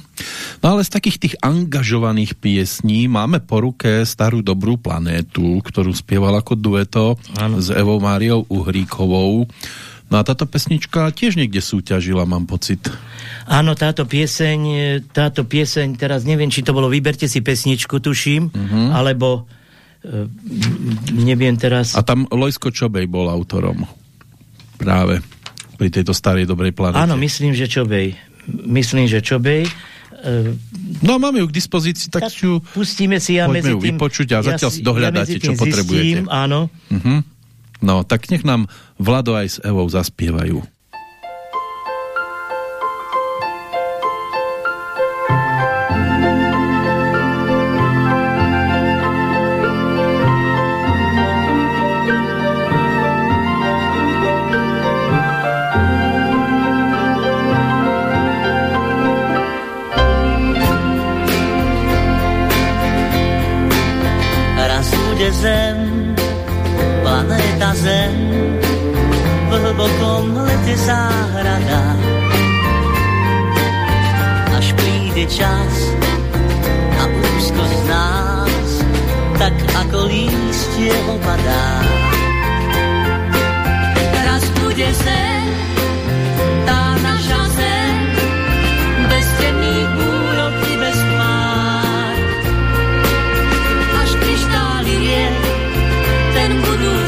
Speaker 1: No ale z takých tých angažovaných piesní máme po ruke Starú dobrú planétu, ktorú spieval ako dueto Áno. s Evou Máriou Uhríkovou. No a táto pesnička tiež niekde súťažila, mám pocit.
Speaker 2: Áno, táto pieseň, táto pieseň, teraz neviem, či to bolo Vyberte si pesničku, tuším, uh-huh. alebo e, neviem teraz...
Speaker 1: A tam Lojsko Čobej bol autorom. Práve pri tejto starej dobrej planete.
Speaker 2: Áno, myslím, že Čobej. Myslím, že Čobej.
Speaker 1: E, no máme ju k dispozícii, tak, tak ju
Speaker 2: pustíme si ja
Speaker 1: medzi
Speaker 2: ju tým,
Speaker 1: vypočuť a zatiaľ ja si dohľadáte, ja čo potrebujete.
Speaker 2: áno.
Speaker 1: Uh-huh. No, tak nech nám Vlado aj s Evou zaspievajú.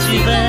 Speaker 5: she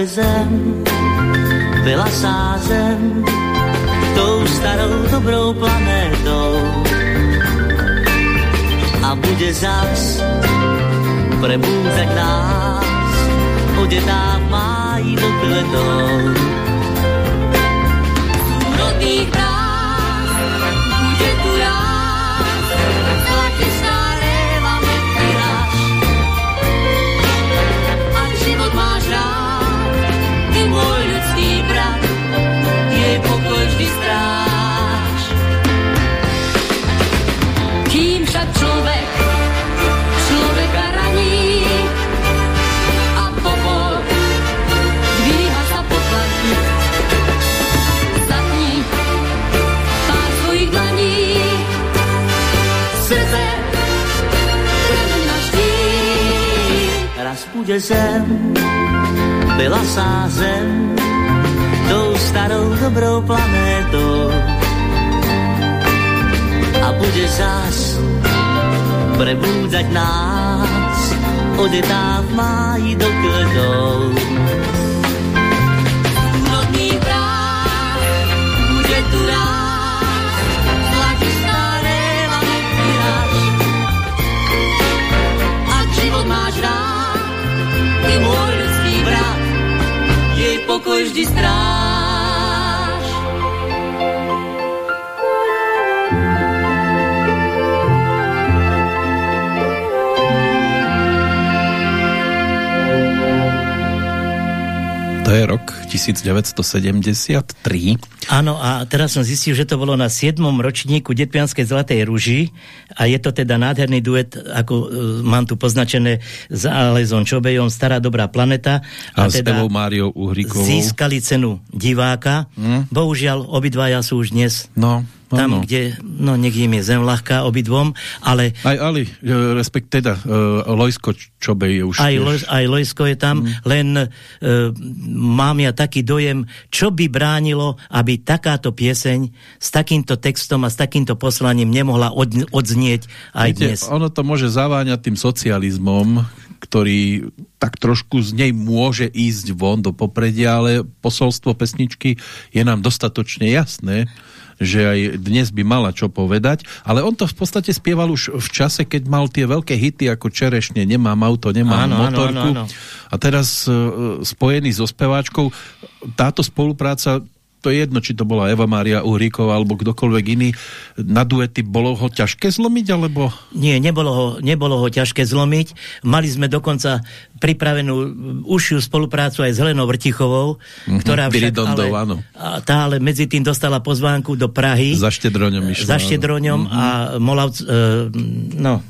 Speaker 5: bude zem, byla sázem tou starou dobrou planétou. A bude zas prebúzať nás, odetá v máji do bude zem, byla sázem tou starou dobrou planétou. A bude zás prebúdať nás, odetá v máji do kvetov. pokoj vždy stráž.
Speaker 1: To je rok 1973
Speaker 2: Áno, a teraz som zistil, že to bolo na 7. ročníku Detvianskej Zlatej ruži a je to teda nádherný duet, ako uh, mám tu poznačené s Alezom Čobejom, Stará dobrá planeta.
Speaker 1: A, a s teda Evou Máriou Uhrikovou.
Speaker 2: Získali cenu diváka. Hmm? Bohužiaľ, obidvaja sú už dnes
Speaker 1: no
Speaker 2: tam, ano. kde, no nech im je zem ľahká obidvom, ale...
Speaker 1: Aj Ali, respekt teda, uh, Lojsko Čobej je už...
Speaker 2: Aj, Loj, aj Lojsko je tam, mm. len uh, mám ja taký dojem, čo by bránilo, aby takáto pieseň s takýmto textom a s takýmto poslaním nemohla od, odznieť aj Viete, dnes.
Speaker 1: Ono to môže zaváňať tým socializmom, ktorý tak trošku z nej môže ísť von do popredia, ale posolstvo pesničky je nám dostatočne jasné že aj dnes by mala čo povedať, ale on to v podstate spieval už v čase, keď mal tie veľké hity ako Čerešne, Nemám auto, nemám áno, motorku. Áno, áno, áno. A teraz uh, spojený so speváčkou, táto spolupráca to je jedno, či to bola Eva Mária Uhríková alebo kdokoľvek iný, na duety bolo ho ťažké zlomiť, alebo?
Speaker 2: Nie, nebolo ho, nebolo ho ťažké zlomiť. Mali sme dokonca pripravenú užšiu spoluprácu aj s Helenou Vrtichovou, mm-hmm, ktorá však ale, áno. tá ale medzi tým dostala pozvánku do Prahy.
Speaker 1: Za Štedroňom išla.
Speaker 2: Za Štedroňom mm-hmm. a Molavc, uh, no,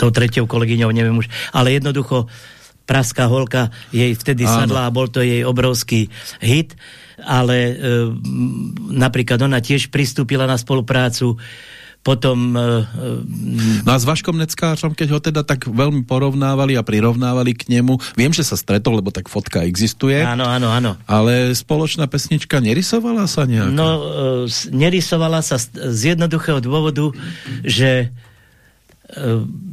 Speaker 2: tou tretiou kolegyňou, neviem už, ale jednoducho Praská holka jej vtedy áno. sadla a bol to jej obrovský hit ale e, napríklad ona tiež pristúpila na spoluprácu potom... E,
Speaker 1: e, no a s Vaškom Neckářom, keď ho teda tak veľmi porovnávali a prirovnávali k nemu, viem, že sa stretol, lebo tak fotka existuje.
Speaker 2: Áno, áno, áno.
Speaker 1: Ale spoločná pesnička nerysovala sa nejak?
Speaker 2: No, e, nerysovala sa z jednoduchého dôvodu, že e,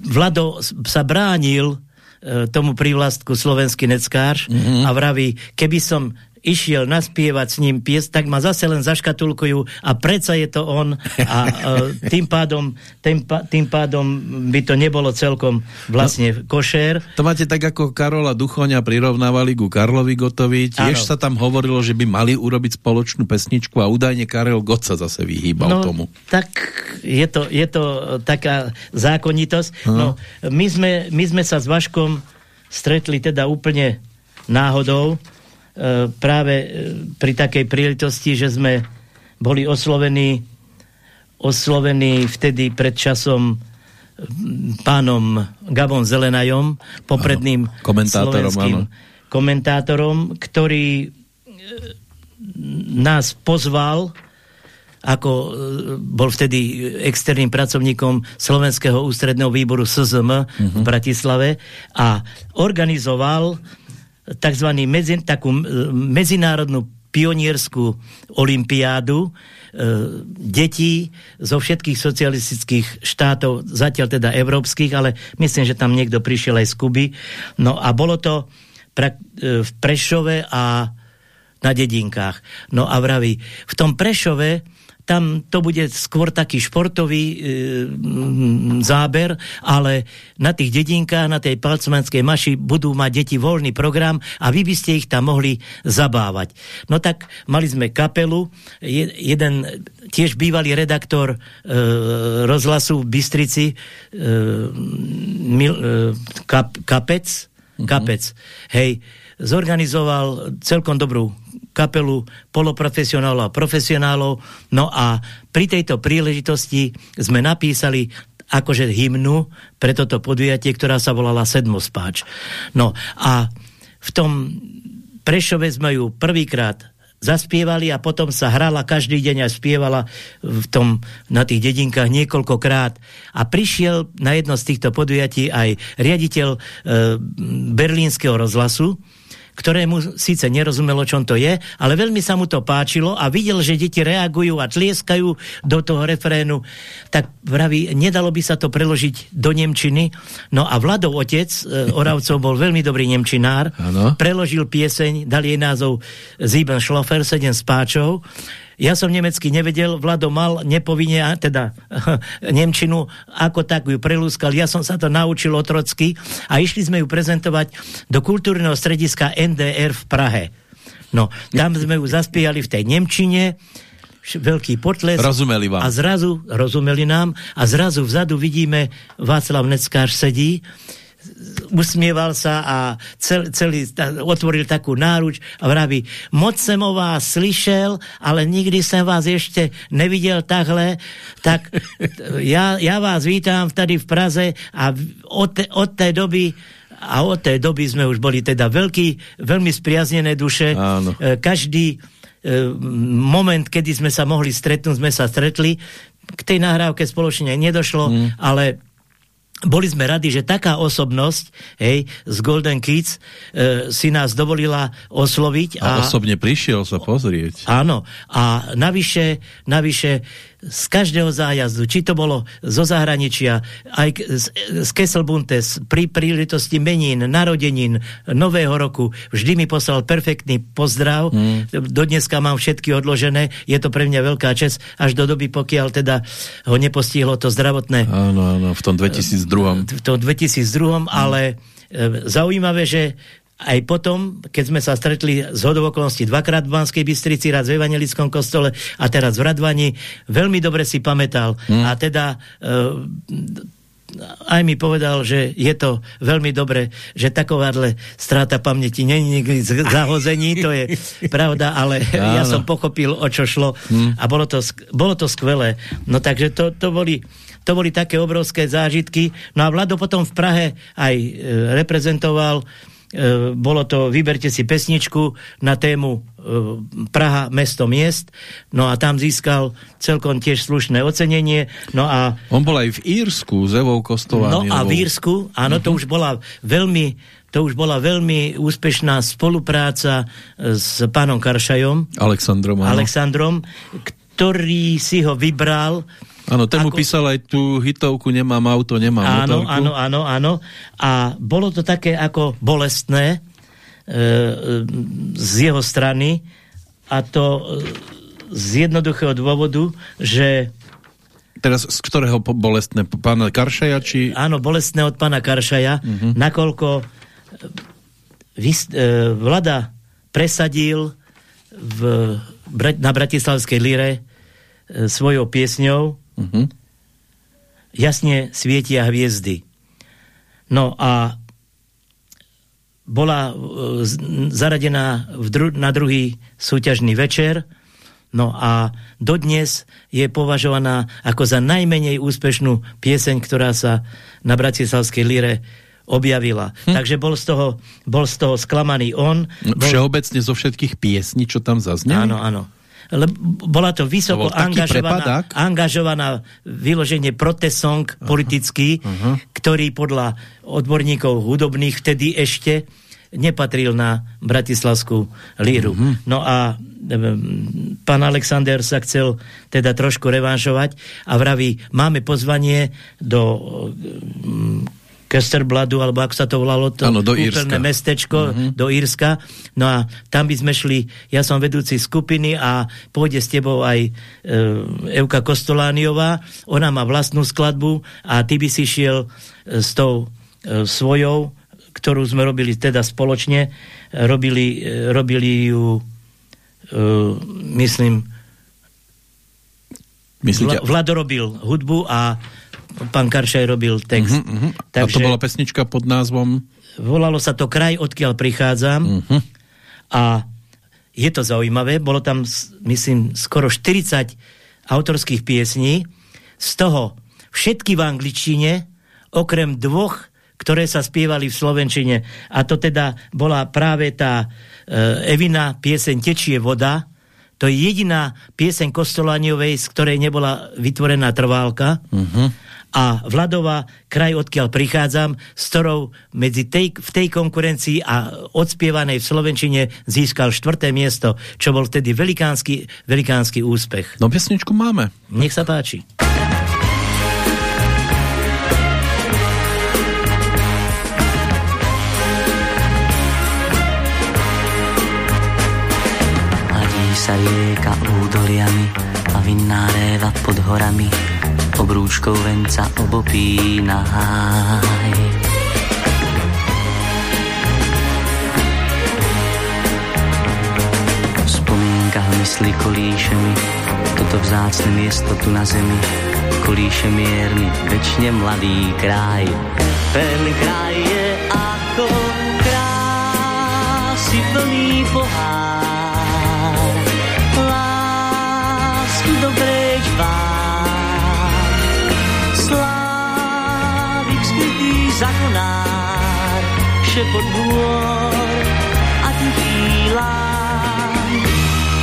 Speaker 2: Vlado sa bránil e, tomu prívlastku slovenský neckář mm -hmm. a vraví, keby som išiel naspievať s ním pies, tak ma zase len zaškatulkujú a predsa je to on a uh, tým, pádom, tým, tým pádom by to nebolo celkom vlastne no, košér.
Speaker 1: To máte tak ako Karola Duchoňa prirovnávali ku Karlovi Gotovi, tiež ano. sa tam hovorilo, že by mali urobiť spoločnú pesničku a údajne Karel Gott sa zase vyhýbal
Speaker 2: no,
Speaker 1: tomu.
Speaker 2: tak je to, je to taká zákonitosť. No, my, sme, my sme sa s Vaškom stretli teda úplne náhodou E, práve e, pri takej príležitosti, že sme boli oslovení oslovení vtedy pred časom pánom Gabom Zelenajom, popredným
Speaker 1: ano, komentátorom,
Speaker 2: áno. komentátorom, ktorý e, nás pozval ako bol vtedy externým pracovníkom Slovenského ústredného výboru SZM uh -huh. v mhm. Bratislave a organizoval tzv. Medzi, takú medzinárodnú pionierskú olimpiádu e, detí zo všetkých socialistických štátov, zatiaľ teda európskych, ale myslím, že tam niekto prišiel aj z Kuby. No a bolo to pra, e, v Prešove a na dedinkách. No a vraví, v tom Prešove tam to bude skôr taký športový e, záber, ale na tých dedinkách, na tej palcmanskej maši budú mať deti voľný program a vy by ste ich tam mohli zabávať. No tak mali sme kapelu, je, jeden tiež bývalý redaktor e, rozhlasu v Bystrici, e, mil, e, kap, Kapec, mm -hmm. Kapec, hej, zorganizoval celkom dobrú kapelu poloprofesionálov a profesionálov. No a pri tejto príležitosti sme napísali akože hymnu pre toto podujatie, ktorá sa volala Sedmospáč. No a v tom Prešove sme ju prvýkrát zaspievali a potom sa hrala každý deň a spievala v tom, na tých dedinkách niekoľkokrát. A prišiel na jedno z týchto podujatí aj riaditeľ e, berlínskeho rozhlasu, ktorému síce nerozumel, o čom to je, ale veľmi sa mu to páčilo a videl, že deti reagujú a tlieskajú do toho refrénu, tak vraví, nedalo by sa to preložiť do Nemčiny. No a Vladov otec, e, Oravcov, bol veľmi dobrý Nemčinár, ano. preložil pieseň, dal jej názov Sieben Schlofer, sedem spáčov ja som nemecky nevedel, Vlado mal nepovinne, teda Nemčinu, ako tak ju prelúskal. Ja som sa to naučil otrocky a išli sme ju prezentovať do kultúrneho strediska NDR v Prahe. No, tam sme ju zaspievali v tej Nemčine, veľký potles.
Speaker 1: Rozumeli vám.
Speaker 2: A zrazu, rozumeli nám, a zrazu vzadu vidíme Václav Neckář sedí, usmieval sa a cel, celý otvoril takú náruč a vraví, moc som o vás slyšel, ale nikdy som vás ešte nevidel takhle, tak ja, ja vás vítam vtedy v Praze a od, te, od tej doby a od tej doby sme už boli teda veľký, veľmi spriaznené duše.
Speaker 1: Áno.
Speaker 2: E, každý e, moment, kedy sme sa mohli stretnúť, sme sa stretli. K tej nahrávke spoločne nedošlo, mm. ale boli sme radi, že taká osobnosť hej, z Golden Kids e, si nás dovolila osloviť.
Speaker 1: A, a osobne prišiel sa pozrieť.
Speaker 2: Áno. A navyše, navyše z každého zájazdu, či to bolo zo zahraničia, aj z, z Kesselbuntes, pri príležitosti menín, narodenín, nového roku, vždy mi poslal perfektný pozdrav. Hmm. Do dneska mám všetky odložené. Je to pre mňa veľká čest, až do doby, pokiaľ teda ho nepostihlo to zdravotné.
Speaker 1: Áno, áno, v tom 2002.
Speaker 2: V tom 2002, hmm. ale e, zaujímavé, že aj potom, keď sme sa stretli z hodovokolností dvakrát v Banskej Bystrici, raz v Evangelickom kostole a teraz v Radvani, veľmi dobre si pamätal. Hmm. A teda uh, aj mi povedal, že je to veľmi dobre, že takováhle stráta pamäti není nikdy zahození, to je pravda, ale Áno. ja som pochopil, o čo šlo hmm. a bolo to, bolo to skvelé. No takže to, to boli to boli také obrovské zážitky. No a Vlado potom v Prahe aj e, reprezentoval E, bolo to, vyberte si pesničku na tému e, Praha, mesto miest, no a tam získal celkom tiež slušné ocenenie, no a...
Speaker 1: On bol aj v Írsku, s Evou Kostovániovou.
Speaker 2: No a v Írsku, áno, uh -huh. to mhm. už bola veľmi to už bola veľmi úspešná spolupráca e, s pánom Karšajom.
Speaker 1: Alexandrom.
Speaker 2: Áno. Alexandrom, ktorý si ho vybral
Speaker 1: Áno, ten mu písal aj tú hitovku Nemám auto, nemám
Speaker 2: áno, motorku. Áno, áno, áno. A bolo to také ako bolestné e, e, z jeho strany a to e, z jednoduchého dôvodu, že
Speaker 1: Teraz z ktorého bolestné? Pána Karšaja? Či...
Speaker 2: Áno, bolestné od pána Karšaja, uh mhm. -huh. nakoľko e, vy, e, vlada presadil v, na Bratislavskej líre e, svojou piesňou Uh mhm. -huh. Jasne svietia hviezdy. No a bola uh, zaradená v dru na druhý súťažný večer, no a dodnes je považovaná ako za najmenej úspešnú pieseň, ktorá sa na Bratislavskej líre objavila. Hm. Takže bol z, toho, bol z toho sklamaný on.
Speaker 1: Bol... Všeobecne zo všetkých piesní, čo tam zazneli?
Speaker 2: Áno, áno bola to vysoko to angažovaná, angažovaná vyloženie protesong uh -huh. politický, uh -huh. ktorý podľa odborníkov hudobných vtedy ešte nepatril na bratislavskú líru. Uh -huh. No a pán Alexander sa chcel teda trošku revanšovať a vraví, máme pozvanie do Kesterbladu, alebo ako sa to volalo, to
Speaker 1: ano, do úplné
Speaker 2: mestečko, uh mhm. -huh. do Írska. No a tam by sme šli, ja som vedúci skupiny a pôjde s tebou aj e, Evka Kostolániová, ona má vlastnú skladbu a ty by si šiel e, s tou e, svojou, ktorú sme robili teda spoločne, robili, e, robili ju e, myslím Myslíte? Vlado robil hudbu a pán Karšaj robil text. Uh -huh, uh -huh.
Speaker 1: Takže, a to bola pesnička pod názvom?
Speaker 2: Volalo sa to Kraj, odkiaľ prichádzam. Uh -huh. A je to zaujímavé, bolo tam, myslím, skoro 40 autorských piesní, z toho všetky v angličtine, okrem dvoch, ktoré sa spievali v slovenčine. A to teda bola práve tá uh, Evina pieseň Tečie voda, to je jediná pieseň Kostolaniovej, z ktorej nebola vytvorená trválka. Uh -huh a Vladova, kraj, odkiaľ prichádzam, s ktorou medzi tej, v tej konkurencii a odspievanej v Slovenčine získal štvrté miesto, čo bol vtedy velikánsky, velikánsky úspech.
Speaker 1: No pesničku máme.
Speaker 2: Nech sa páči.
Speaker 6: Sa rieka údoliami a vinná réva pod horami obrúčkou venca obopína háj. Vzpomínka mysli kolíše mi, toto vzácne miesto tu na zemi, kolíše mierny, večne mladý kraj.
Speaker 5: Ten kraj je ako krásy plný pohár. Šepot dvor a tichý lán.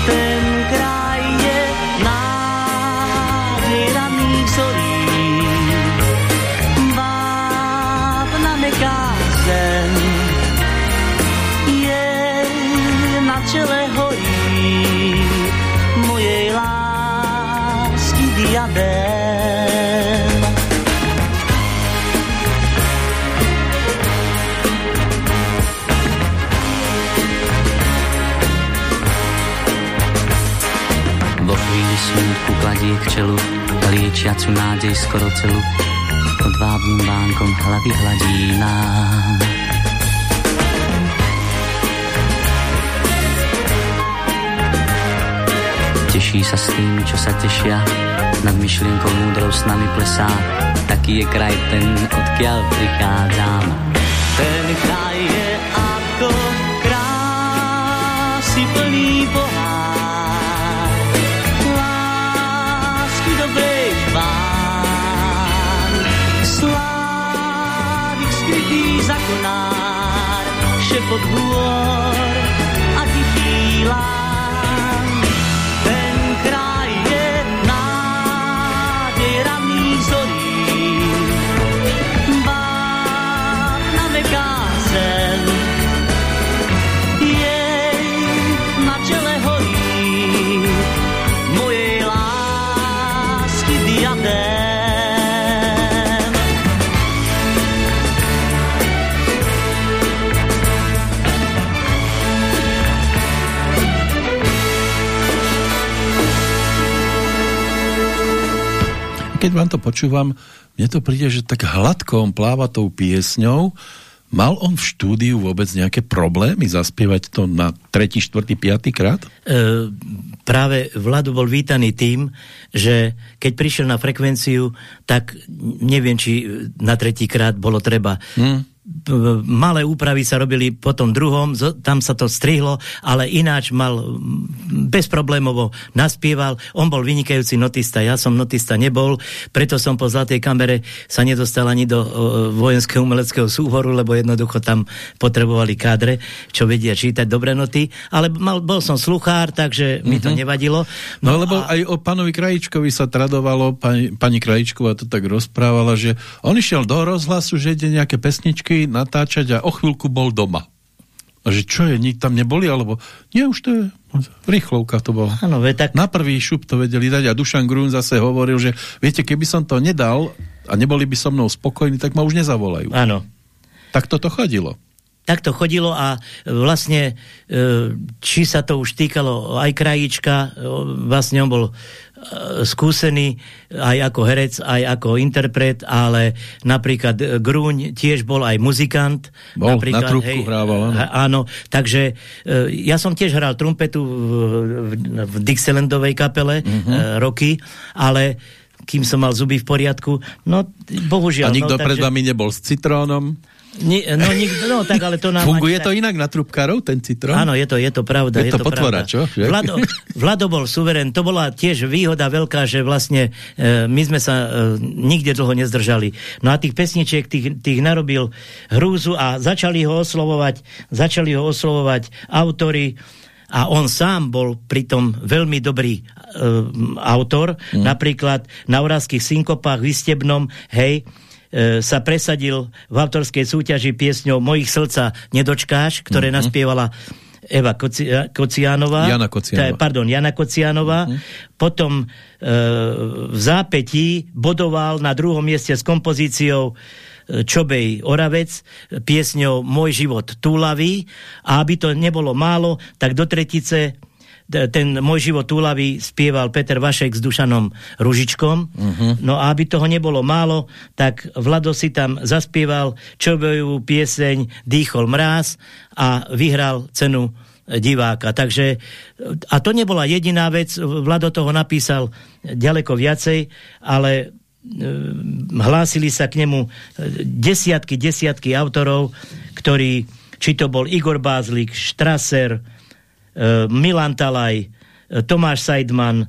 Speaker 5: Ten kraj je nádej raných zorí. Vábna meká je na čele horí mojej lásky diadém.
Speaker 6: Smutku kladie k čelu, liečiacu nádej skoro celú. Pod vábnym vánkom hlavy hladí nám. Teší sa s tým, čo sa tešia, nad myšlienkou múdrou s nami plesá. Taký je kraj ten, odkiaľ prichádzam.
Speaker 5: Ten kraj je for blue.
Speaker 1: Keď vám to počúvam, mne to príde, že tak hladko on pláva tou piesňou. Mal on v štúdiu vôbec nejaké problémy zaspievať to na tretí, štvrtý, piatý krát?
Speaker 2: E, práve Vlado bol vítaný tým, že keď prišiel na frekvenciu, tak neviem, či na tretí krát bolo treba.
Speaker 1: Hm.
Speaker 2: Malé úpravy sa robili po tom druhom, tam sa to strihlo, ale ináč mal mm, bezproblémovo naspieval. On bol vynikajúci notista, ja som notista nebol, preto som po Zlatej kamere sa nedostal ani do vojenského umeleckého súhoru, lebo jednoducho tam potrebovali kádre, čo vedia čítať dobré noty, ale mal, bol som sluchár, takže mi to nevadilo.
Speaker 1: No, no lebo a... aj o pánovi Krajičkovi sa tradovalo, pani, pani Krajičková to tak rozprávala, že on išiel do rozhlasu, že ide nejaké pesničky natáčať a o chvíľku bol doma. A že čo je, nik tam neboli, alebo nie, už to je rýchlovka to bola.
Speaker 2: Áno, tak...
Speaker 1: Na prvý šup to vedeli dať a Dušan Grún zase hovoril, že viete, keby som to nedal a neboli by so mnou spokojní, tak ma už nezavolajú.
Speaker 2: Áno.
Speaker 1: Tak toto chodilo.
Speaker 2: Tak to chodilo a vlastne, či sa to už týkalo aj krajíčka, vlastne on bol skúsený aj ako herec, aj ako interpret, ale napríklad Grúň tiež bol aj muzikant.
Speaker 1: Bol,
Speaker 2: napríklad,
Speaker 1: na trúbku hej, hrával, áno.
Speaker 2: áno. Takže ja som tiež hral trumpetu v, v, v Dixielandovej kapele uh -huh. roky, ale kým som mal zuby v poriadku, no bohužiaľ.
Speaker 1: A nikto
Speaker 2: no,
Speaker 1: pred vami nebol s citrónom?
Speaker 2: Ni, no, nikto, no, tak ale to nám...
Speaker 1: Funguje to inak na trúbkárov, ten citrón?
Speaker 2: Áno, je to, je to pravda.
Speaker 1: Je,
Speaker 2: je
Speaker 1: to, to potvora,
Speaker 2: pravda.
Speaker 1: čo?
Speaker 2: Vlado, Vlado bol suverén, to bola tiež výhoda veľká, že vlastne e, my sme sa e, nikde dlho nezdržali. No a tých pesničiek, tých, tých narobil hrúzu a začali ho oslovovať, začali ho oslovovať autory, a on sám bol pritom veľmi dobrý e, autor, mm. napríklad na Oravských synkopách v Istebnom, hej, sa presadil v autorskej súťaži piesňou Mojich srdca nedočkáš, ktoré mm -hmm. naspievala Eva Koci Kociánová.
Speaker 1: Jana Kociánová.
Speaker 2: Pardon, Jana Kociánová. Mm -hmm. Potom e, v zápetí bodoval na druhom mieste s kompozíciou Čobej Oravec piesňou Môj život túlavý a aby to nebolo málo, tak do tretice ten Môj život túlavý spieval Peter Vašek s Dušanom Ružičkom. Uh -huh. No a aby toho nebolo málo, tak Vlado si tam zaspieval Čobejovú pieseň Dýchol mráz a vyhral cenu diváka. Takže, a to nebola jediná vec, Vlado toho napísal ďaleko viacej, ale hlásili sa k nemu desiatky, desiatky autorov, ktorí, či to bol Igor Bázlik, Strasser, Milan Talaj, Tomáš Seidman,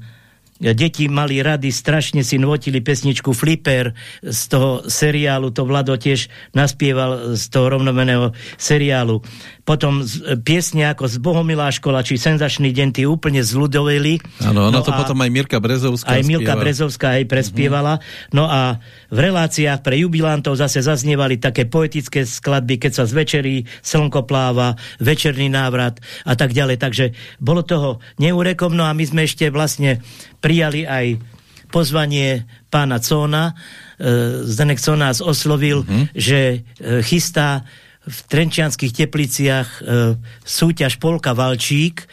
Speaker 2: deti mali rady, strašne si nvotili pesničku Flipper z toho seriálu, to Vlado tiež naspieval z toho rovnomeného seriálu. Potom z, piesne ako z Bohomilá škola, či Senzačný deň, tí úplne zľudoveli.
Speaker 1: Áno, no to potom aj Mirka Brezovská
Speaker 2: Aj Milka spieva. Brezovská aj prespievala. Uh mhm. -huh. No a v reláciách pre jubilantov zase zaznievali také poetické skladby, keď sa zvečerí, slnko pláva, večerný návrat a tak ďalej. Takže bolo toho neúrekomno a my sme ešte vlastne prijali aj pozvanie pána Cóna. E, Zdenek Cón nás oslovil, uh mhm. -huh. že e, chystá v Trenčianských tepliciach e, súťaž Polka Valčík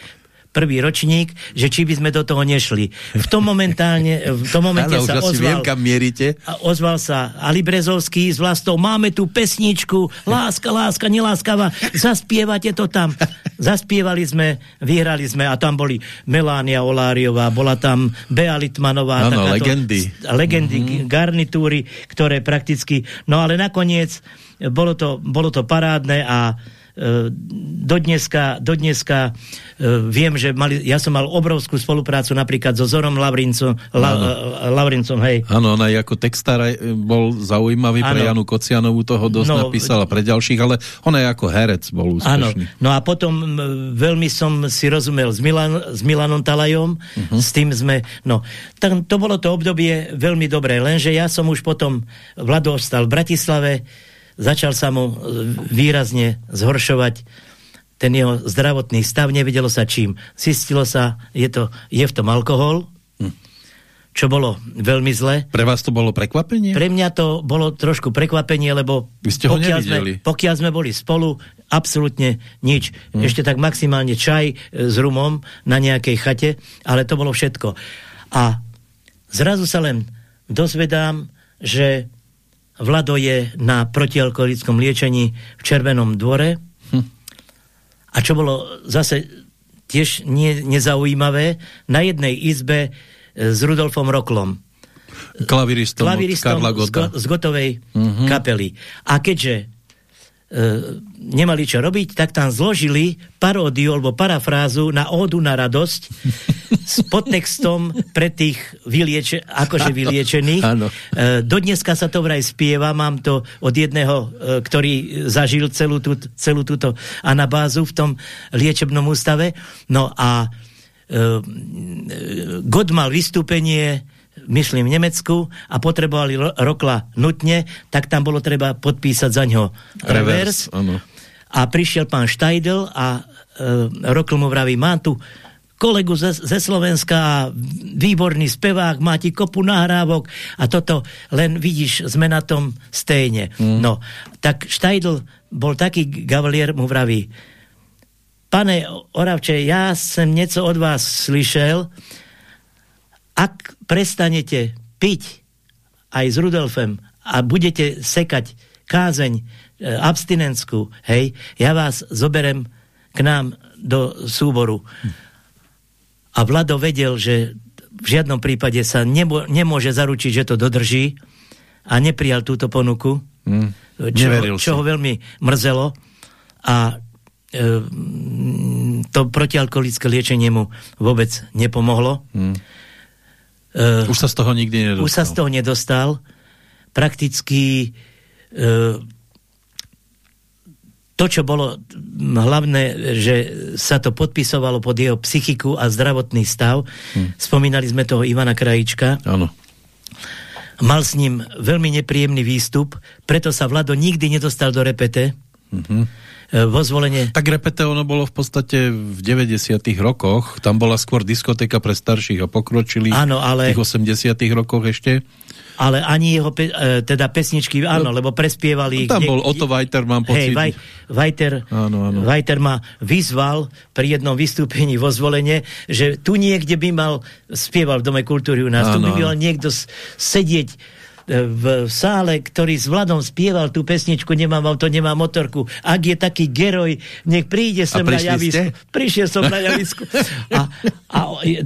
Speaker 2: prvý ročník, že či by sme do toho nešli. V tom momentálne, v tom momente ano, sa ozval,
Speaker 1: viem, kam mierite.
Speaker 2: A ozval sa Ali Brezovský s vlastou, máme tu pesničku, láska, láska, neláskava, zaspievate to tam. Zaspievali sme, vyhrali sme a tam boli Melania Oláriová, bola tam Bea Litmanová.
Speaker 1: Ano, legendy.
Speaker 2: Legendy, mm -hmm. garnitúry, ktoré prakticky, no ale nakoniec bolo to, bolo to parádne a e, do dneska, do dneska e, viem, že mali, ja som mal obrovskú spoluprácu napríklad so Zorom Lavrincom, La, e, Lavrincom hej.
Speaker 1: Áno, ona ako textár bol zaujímavý ano. pre Janu Kocianovú, toho dosť no, napísala pre ďalších, ale ona je ako herec bol úspešný. Áno,
Speaker 2: no a potom veľmi som si rozumel s, Milan, s Milanom Talajom, uh mhm. -huh. s tým sme, no, tam, to bolo to obdobie veľmi dobré, lenže ja som už potom Vlado ostal v Bratislave, začal sa mu e, výrazne zhoršovať ten jeho zdravotný stav, nevidelo sa čím. Zistilo sa, je, to, je v tom alkohol, hm. čo bolo veľmi zle.
Speaker 1: Pre vás to bolo prekvapenie?
Speaker 2: Pre mňa to bolo trošku prekvapenie, lebo
Speaker 1: Vy ste ho
Speaker 2: pokiaľ, sme, pokiaľ sme boli spolu, absolútne nič. Hm. Ešte tak maximálne čaj e, s rumom na nejakej chate, ale to bolo všetko. A zrazu sa len dozvedám, že Vlado je na protialkoholickom liečení v Červenom dvore. Hm. A čo bolo zase tiež nie, nezaujímavé, na jednej izbe e, s Rudolfom Roklom.
Speaker 1: Klaviristom,
Speaker 2: klaviristom
Speaker 1: Karla
Speaker 2: z, go, z gotovej uh mhm. -huh. kapely. A keďže nemali čo robiť, tak tam zložili paródiu alebo parafrázu na ódu na radosť s podtextom pre tých vylieče, akože vyliečených. Áno. E, do dneska sa to vraj spieva, mám to od jedného, e, ktorý zažil celú, tú, celú túto anabázu v tom liečebnom ústave. No a God mal vystúpenie myslím v Nemecku a potrebovali Rokla nutne, tak tam bolo treba podpísať za ňo revers. A prišiel pán Štajdel a e, Rokl mu vraví, mám tu kolegu ze, ze Slovenska, výborný spevák, má ti kopu nahrávok a toto len vidíš, sme na tom stejne. Mm. No, tak Štajdl bol taký gavalier, mu vraví, pane Oravče, ja som něco od vás slyšel, ak prestanete piť aj s Rudolfem a budete sekať kázeň e, abstinenskú, hej, ja vás zoberem k nám do súboru. A Vlado vedel, že v žiadnom prípade sa nebo, nemôže zaručiť, že to dodrží a neprijal túto ponuku, mm, čo, čo ho veľmi mrzelo a e, to protialkoholické liečenie mu vôbec nepomohlo. Mm
Speaker 1: Uh, už sa z toho nikdy nedostal.
Speaker 2: Už sa z toho nedostal. Prakticky uh, to, čo bolo hlavné, že sa to podpisovalo pod jeho psychiku a zdravotný stav. Hmm. Spomínali sme toho Ivana Krajička.
Speaker 1: Áno.
Speaker 2: Mal s ním veľmi nepríjemný výstup, preto sa Vlado nikdy nedostal do repete. Mm -hmm vo zvolenie.
Speaker 1: Tak repete ono bolo v podstate v 90 rokoch, tam bola skôr diskotéka pre starších a pokročili
Speaker 2: Áno, ale...
Speaker 1: v tých 80 rokoch ešte.
Speaker 2: Ale ani jeho pe, e, teda pesničky, áno, no, lebo prespievali...
Speaker 1: No, tam bol Otto Vajter, mám pocit.
Speaker 2: Hej, Vaj, Vajter, áno, áno. Vajter ma vyzval pri jednom vystúpení vo zvolenie, že tu niekde by mal, spieval v Dome kultúry u nás, áno, tu by mal niekto sedieť v sále, ktorý s Vladom spieval tú pesničku Nemám auto, nemám motorku. Ak je taký geroj, nech príde sem na javisku. Ste? Prišiel som na javisku. A, a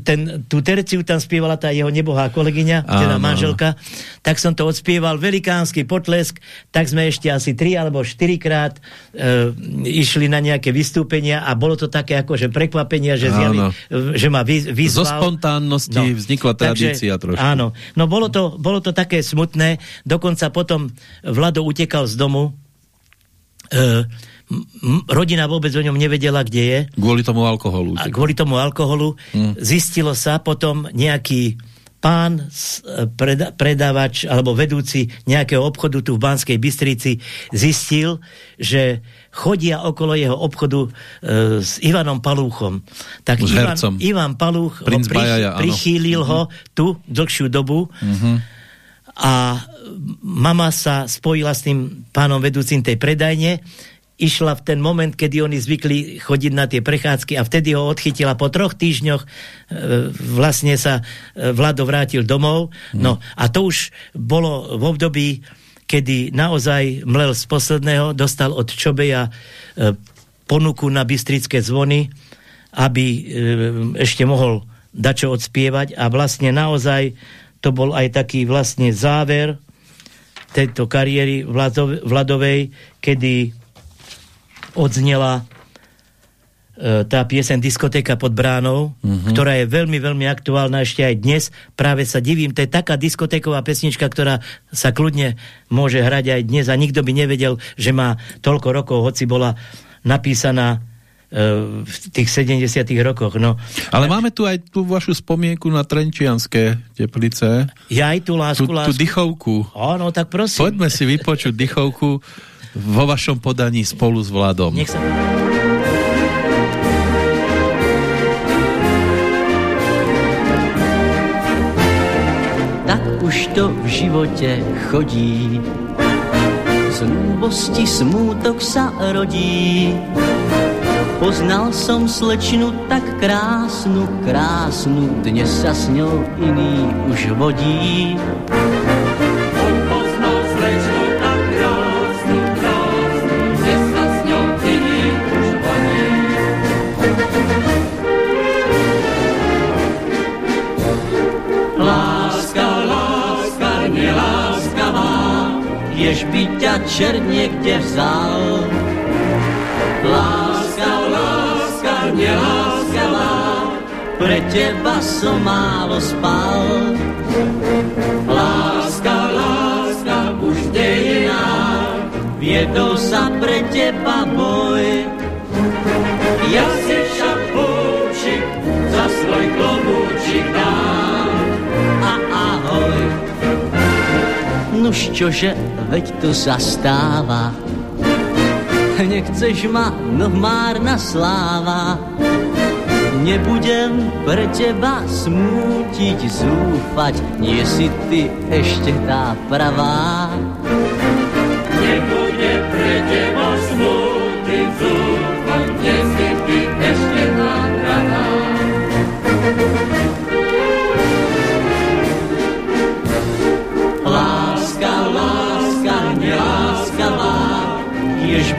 Speaker 2: ten, tú terciu tam spievala tá jeho nebohá kolegyňa, teda manželka. Tak som to odspieval, velikánsky potlesk, tak sme ešte asi tri alebo štyrikrát e, išli na nejaké vystúpenia a bolo to také ako, že prekvapenia, že, zjali, že ma vyzval.
Speaker 1: Zo spontánnosti no. vznikla tradícia Takže, trošku.
Speaker 2: Áno, no bolo to, bolo to také smutné, dokonca potom Vlado utekal z domu, e, rodina vôbec o ňom nevedela, kde je.
Speaker 1: Kvôli tomu alkoholu.
Speaker 2: A kvôli tomu alkoholu. Hmm. Zistilo sa potom nejaký pán e, predávač alebo vedúci nejakého obchodu tu v Banskej Bystrici zistil, že chodia okolo jeho obchodu e, s Ivanom Palúchom. Tak s Ivan, Ivan Palúch ho prich, Bajaja, prichýlil ho mhm. tu dlhšiu dobu uh mhm. A mama sa spojila s tým pánom vedúcim tej predajne išla v ten moment, kedy oni zvykli chodiť na tie prechádzky a vtedy ho odchytila po troch týždňoch e, vlastne sa e, Vlado vrátil domov. Hmm. No a to už bolo v období, kedy naozaj mlel z posledného, dostal od Čobeja e, ponuku na Bystrické zvony, aby ešte mohol dačo odspievať a vlastne naozaj to bol aj taký vlastne záver tejto kariéry Vladovej, kedy odznela e, tá piesen Diskotéka pod bránou, mm -hmm. ktorá je veľmi, veľmi aktuálna ešte aj dnes. Práve sa divím, to je taká diskotéková pesnička, ktorá sa kľudne môže hrať aj dnes a nikto by nevedel, že má toľko rokov, hoci bola napísaná v tých 70 rokoch. No.
Speaker 1: Ale máme tu aj tú vašu spomienku na Trenčianské teplice.
Speaker 2: Ja aj tú lásku, tú,
Speaker 1: lásku. Tú dychovku.
Speaker 2: Áno, tak prosím.
Speaker 1: Poďme si vypočuť dychovku vo vašom podaní spolu s Vladom.
Speaker 2: Nech sa...
Speaker 5: Tak už to v živote chodí, z ľúbosti smútok sa rodí. Poznal som slečnu tak krásnu, krásnu, dnes sa s ňou iný už vodí. Kdež by ťa čert niekde vzal. Láska, láska, neláskavá, pre teba som málo spal. Láska, láska, už dejná, viedol sa pre teba boj. Ja si šapúčik za svoj klobúčik dám a ahoj. Nuž čože veď to zastáva. Nechceš ma, no márna sláva. Nebudem pre teba smútiť, zúfať, nie si ty ešte tá pravá. Nebude pre teba smútiť, zúfať, nie si ty ešte tá pravá.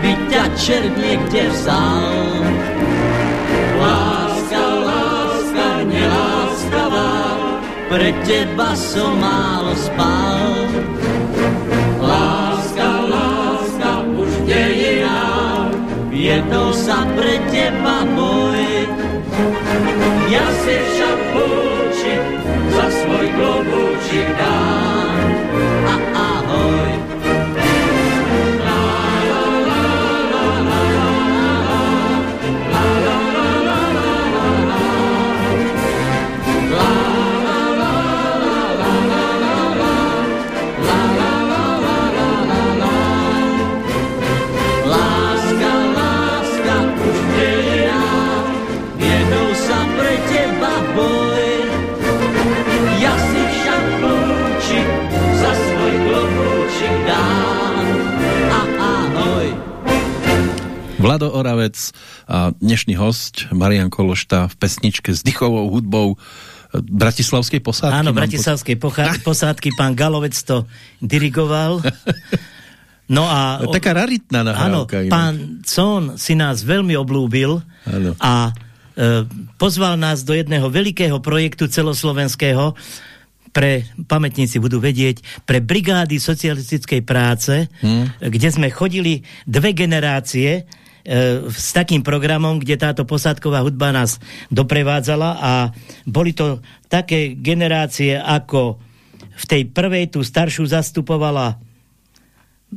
Speaker 5: By ťa čert niekde vzal. Láska, láska, neláskavá, pre teba som málo spal. Láska, láska, už dejina, viedol sa pre teba boj. Ja si však púčik za svoj klobúčik dám
Speaker 1: Vlado Oravec a dnešný host Marian Kološta v pesničke s dychovou hudbou Bratislavskej posádky.
Speaker 2: Áno, Bratislavskej posádky, pán Galovec to dirigoval. No a...
Speaker 1: Taká raritná nahrávka.
Speaker 2: Áno, pán Con si nás veľmi oblúbil ano. a e, pozval nás do jedného veľkého projektu celoslovenského, pre, pamätníci budú vedieť, pre brigády socialistickej práce, hmm. kde sme chodili dve generácie e, s takým programom, kde táto posádková hudba nás doprevádzala a boli to také generácie, ako v tej prvej tú staršiu zastupovala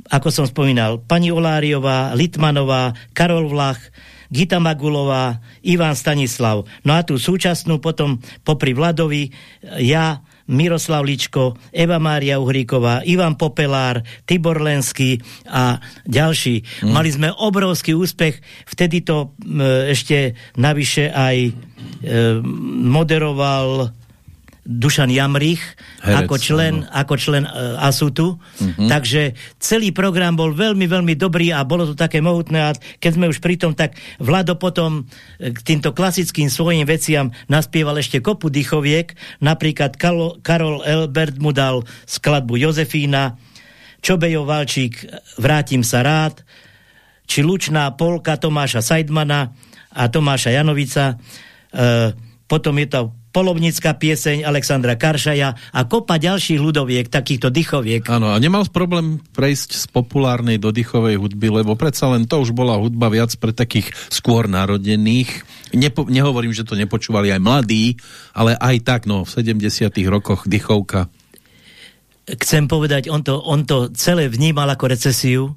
Speaker 2: ako som spomínal, pani Oláriová, Litmanová, Karol Vlach, Gita Magulová, Ivan Stanislav. No a tú súčasnú potom popri Vladovi, ja, Miroslav Ličko, Eva Mária Uhríková, Ivan Popelár, Tibor Lenský a ďalší. Mm. Mali sme obrovský úspech, vtedy to e, ešte navyše aj e, moderoval Dušan Jamrich Herec, ako člen, ako člen uh, Asutu. Uh-huh. Takže celý program bol veľmi, veľmi dobrý a bolo to také mohutné. A keď sme už pri tom, tak Vlado potom e, k týmto klasickým svojim veciam naspieval ešte kopu dychoviek. Napríklad Karol, Karol Elbert mu dal skladbu Jozefína, Čobejo Valčík Vrátim sa rád, či Lučná polka Tomáša Sajdmana a Tomáša Janovica. Uh, potom je to polovnická pieseň Alexandra Karšaja a kopa ďalších ľudoviek, takýchto dychoviek.
Speaker 1: Áno, a nemal problém prejsť z populárnej do dychovej hudby, lebo predsa len to už bola hudba viac pre takých skôr narodených. Nepo, nehovorím, že to nepočúvali aj mladí, ale aj tak, no, v 70 rokoch dychovka
Speaker 2: chcem povedať, on to, on to celé vnímal ako recesiu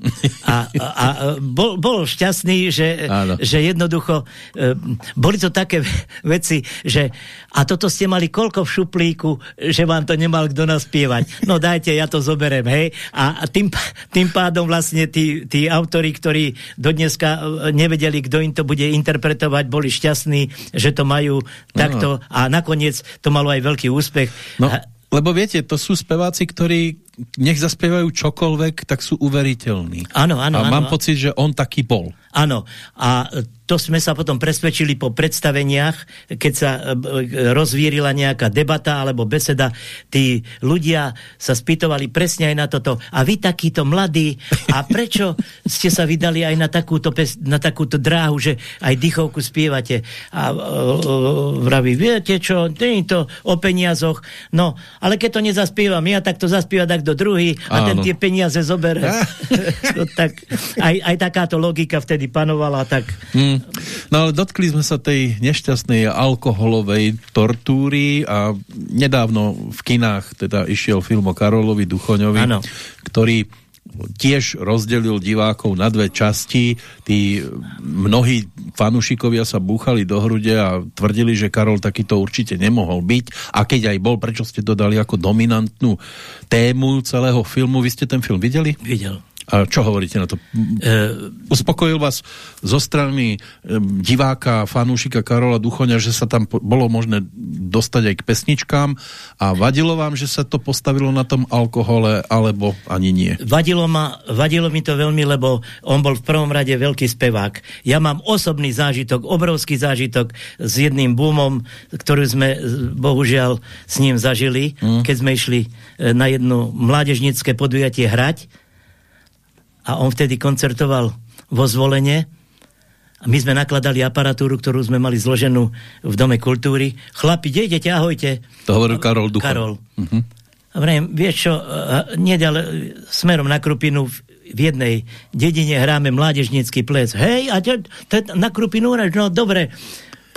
Speaker 2: a, a, a bol, bol šťastný, že, že jednoducho e, boli to také veci, že a toto ste mali koľko v šuplíku, že vám to nemal kto naspievať. No dajte, ja to zoberem, hej. A, a tým, tým pádom vlastne tí, tí autori, ktorí do dneska e, nevedeli, kto im to bude interpretovať, boli šťastní, že to majú takto a nakoniec to malo aj veľký úspech.
Speaker 1: No. Lebo viete, to sú speváci, ktorí nech zaspievajú čokoľvek, tak sú uveriteľní.
Speaker 2: Áno, áno.
Speaker 1: A mám áno. pocit, že on taký bol.
Speaker 2: Áno. A to sme sa potom presvedčili po predstaveniach, keď sa e, rozvírila nejaká debata alebo beseda, tí ľudia sa spýtovali presne aj na toto. A vy takýto mladí, a prečo ste sa vydali aj na takúto, na takúto dráhu, že aj dychovku spievate? A uh, vraví, viete čo, nie je to o peniazoch. No, ale keď to nezaspievam ja, tak to zaspieva tak do druhý a Áno. ten tie peniaze zobere. no, tak aj, aj takáto logika vtedy panovala, tak... Hmm
Speaker 1: No ale dotkli sme sa tej nešťastnej alkoholovej tortúry a nedávno v kinách teda išiel film o Karolovi Duchoňovi, ano. ktorý tiež rozdelil divákov na dve časti. Tí mnohí fanúšikovia sa búchali do hrude a tvrdili, že Karol takýto určite nemohol byť. A keď aj bol, prečo ste dodali ako dominantnú tému celého filmu? Vy ste ten film videli?
Speaker 2: Videl.
Speaker 1: A čo hovoríte na to? E... Uspokojil vás zo strany diváka, fanúšika Karola Duchoňa, že sa tam bolo možné dostať aj k pesničkám a vadilo vám, že sa to postavilo na tom alkohole, alebo ani nie?
Speaker 2: Vadilo, ma, vadilo mi to veľmi, lebo on bol v prvom rade veľký spevák. Ja mám osobný zážitok, obrovský zážitok s jedným boomom, ktorý sme bohužiaľ s ním zažili, mm. keď sme išli e, na jedno mládežnické podujatie hrať a on vtedy koncertoval vo zvolenie a my sme nakladali aparatúru, ktorú sme mali zloženú v Dome kultúry. Chlapi, kde idete, ahojte.
Speaker 1: To hovoril Karol Ducha.
Speaker 2: Karol. Uh mhm. -huh. A vieš čo, nedale, smerom na Krupinu v, v jednej dedine hráme mládežnícky ples. Hej, a te, te, na Krupinu, no dobre,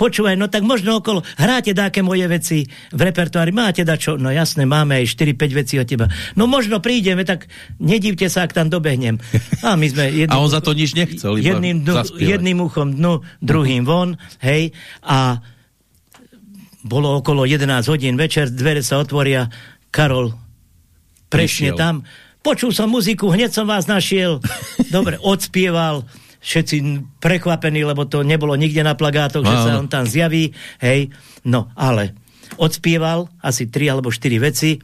Speaker 2: počúvaj, no tak možno okolo, hráte dáke moje veci v repertoári, máte čo? no jasné, máme aj 4-5 veci od teba. No možno prídeme, tak nedívte sa, ak tam dobehnem. A my sme...
Speaker 1: Jedným, a on za to nič nechcel,
Speaker 2: jedným, dnu, jedným uchom dnu, druhým von, hej, a bolo okolo 11 hodín večer, dvere sa otvoria, Karol prešne tam, počul som muziku, hneď som vás našiel, dobre, odspieval, všetci prekvapení, lebo to nebolo nikde na plagátoch, že sa on tam zjaví, hej, no ale odspieval asi tri alebo štyri veci